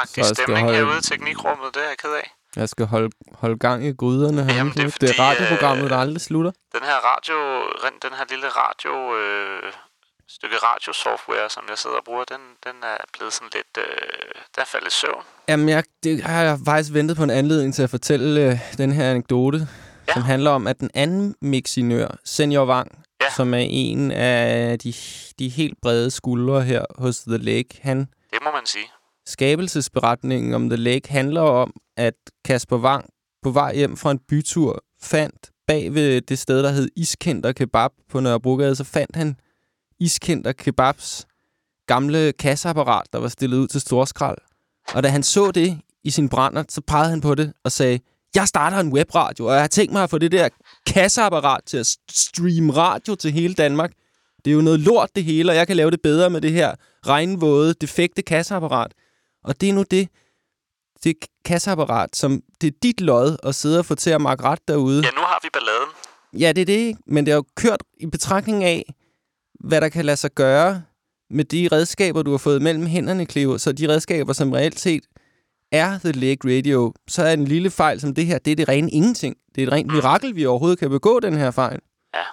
agtig stemning holde- herude i teknikrummet. Det er jeg ked af. Jeg skal holde, holde gang i gryderne her. Jamen, det er fordi, det er radioprogrammet, øh, der aldrig slutter. Den her radio, den her lille radio, øh, stykke radiosoftware, som jeg sidder og bruger, den, den er blevet sådan lidt, øh, den er faldet søvn. Jamen, jeg, det har jeg faktisk ventet på en anledning til at fortælle øh, den her anekdote, ja. som handler om, at den anden mixinør, Senior Wang, ja. som er en af de, de helt brede skuldre her hos The Lake, han Det må man sige. skabelsesberetningen om The Lake handler om, at Kasper Wang på vej hjem fra en bytur fandt bag ved det sted, der hed Iskender Kebab på Nørrebrogade, så fandt han Iskender Kebabs gamle kasseapparat, der var stillet ud til storskrald. Og da han så det i sin brænder, så pegede han på det og sagde, jeg starter en webradio, og jeg har tænkt mig at få det der kasseapparat til at streame radio til hele Danmark. Det er jo noget lort det hele, og jeg kan lave det bedre med det her regnvåde, defekte kasseapparat. Og det er nu det, det kasseapparat, som det er dit lod at sidde og få til at markere ret derude. Ja, nu har vi balladen. Ja, det er det, ikke? Men det er jo kørt i betragtning af, hvad der kan lade sig gøre med de redskaber, du har fået mellem hænderne, Cleo. Så de redskaber, som reelt set er The Lake Radio, så er en lille fejl som det her, det er det rene ingenting. Det er et rent mirakel, vi overhovedet kan begå den her fejl. Ja.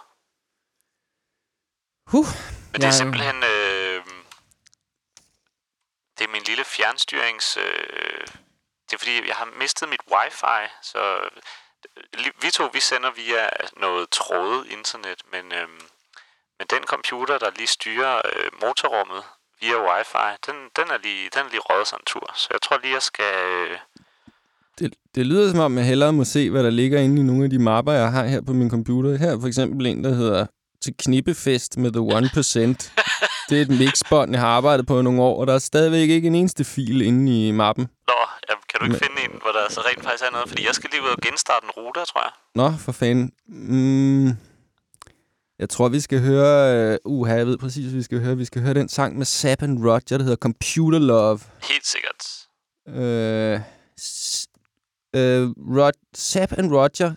Huh. Men det er Jeg- simpelthen... Øh, det er min lille fjernstyrings... Øh, det er fordi, jeg har mistet mit wifi, så... Vi to, vi sender via noget trådet internet, men, øh, men den computer, der lige styrer øh, motorrummet via wifi, den, den, er lige, den er lige røget sig en tur. Så jeg tror lige, jeg skal... Øh, Det, det lyder som om, jeg hellere må se, hvad der ligger inde i nogle af de mapper, jeg har her på min computer. Her er for eksempel en, der hedder til knippefest med The 1%. det er et mixbånd, jeg har arbejdet på i nogle år, og der er stadigvæk ikke en eneste fil inde i mappen. Nå, jamen, kan du ikke Men- finde en, hvor der så rent faktisk er noget? Fordi jeg skal lige ud og genstarte en router, tror jeg. Nå, for fanden. Mm, jeg tror, vi skal høre... Uh, uha, jeg ved præcis, hvad vi skal høre. Vi skal høre den sang med Zapp and Roger, der hedder Computer Love. Helt sikkert. Øh, øh, Rod, Zapp and Roger.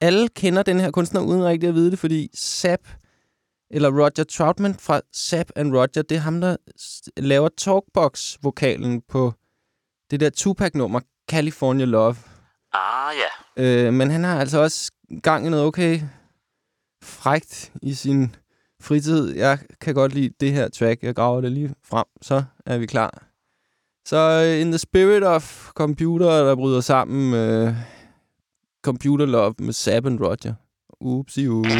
Alle kender den her kunstner uden rigtig at vide det, fordi Zapp, eller Roger Troutman fra Zapp and Roger, det er ham, der laver talkbox-vokalen på det der Tupac-nummer, California Love. Ah, ja. Øh, men han har altså også gang i noget okay frægt i sin fritid. Jeg kan godt lide det her track. Jeg graver det lige frem, så er vi klar. Så uh, In the Spirit of Computer, der bryder sammen uh, Computer Love med Sab and Roger. Upsi ups.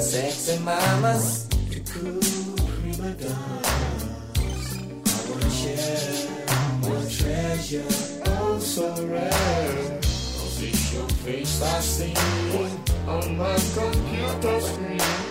Sexy mamas to cool prima donnas. I wanna share your treasure, oh so rare. It's your face I see on my computer screen.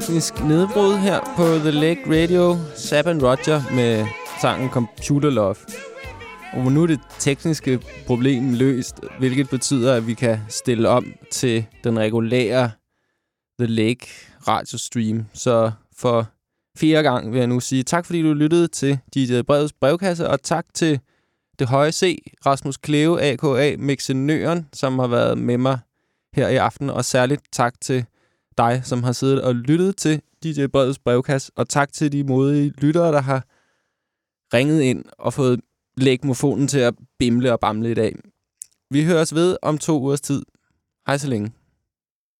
Teknisk nedbrud her på The Lake Radio. Sab and Roger med sangen Computer Love. Og nu er det tekniske problem løst, hvilket betyder, at vi kan stille om til den regulære The Lake radiostream. Så for fjerde gang vil jeg nu sige tak, fordi du lyttede til DJ Breds brevkasse, og tak til det høje C, Rasmus Kleve, AKA Mixenøren, som har været med mig her i aften, og særligt tak til dig, som har siddet og lyttet til DJ Breds brevkasse, og tak til de modige lyttere, der har ringet ind og fået lægmofonen til at bimle og bamle i dag. Vi høres ved om to ugers tid. Hej så længe.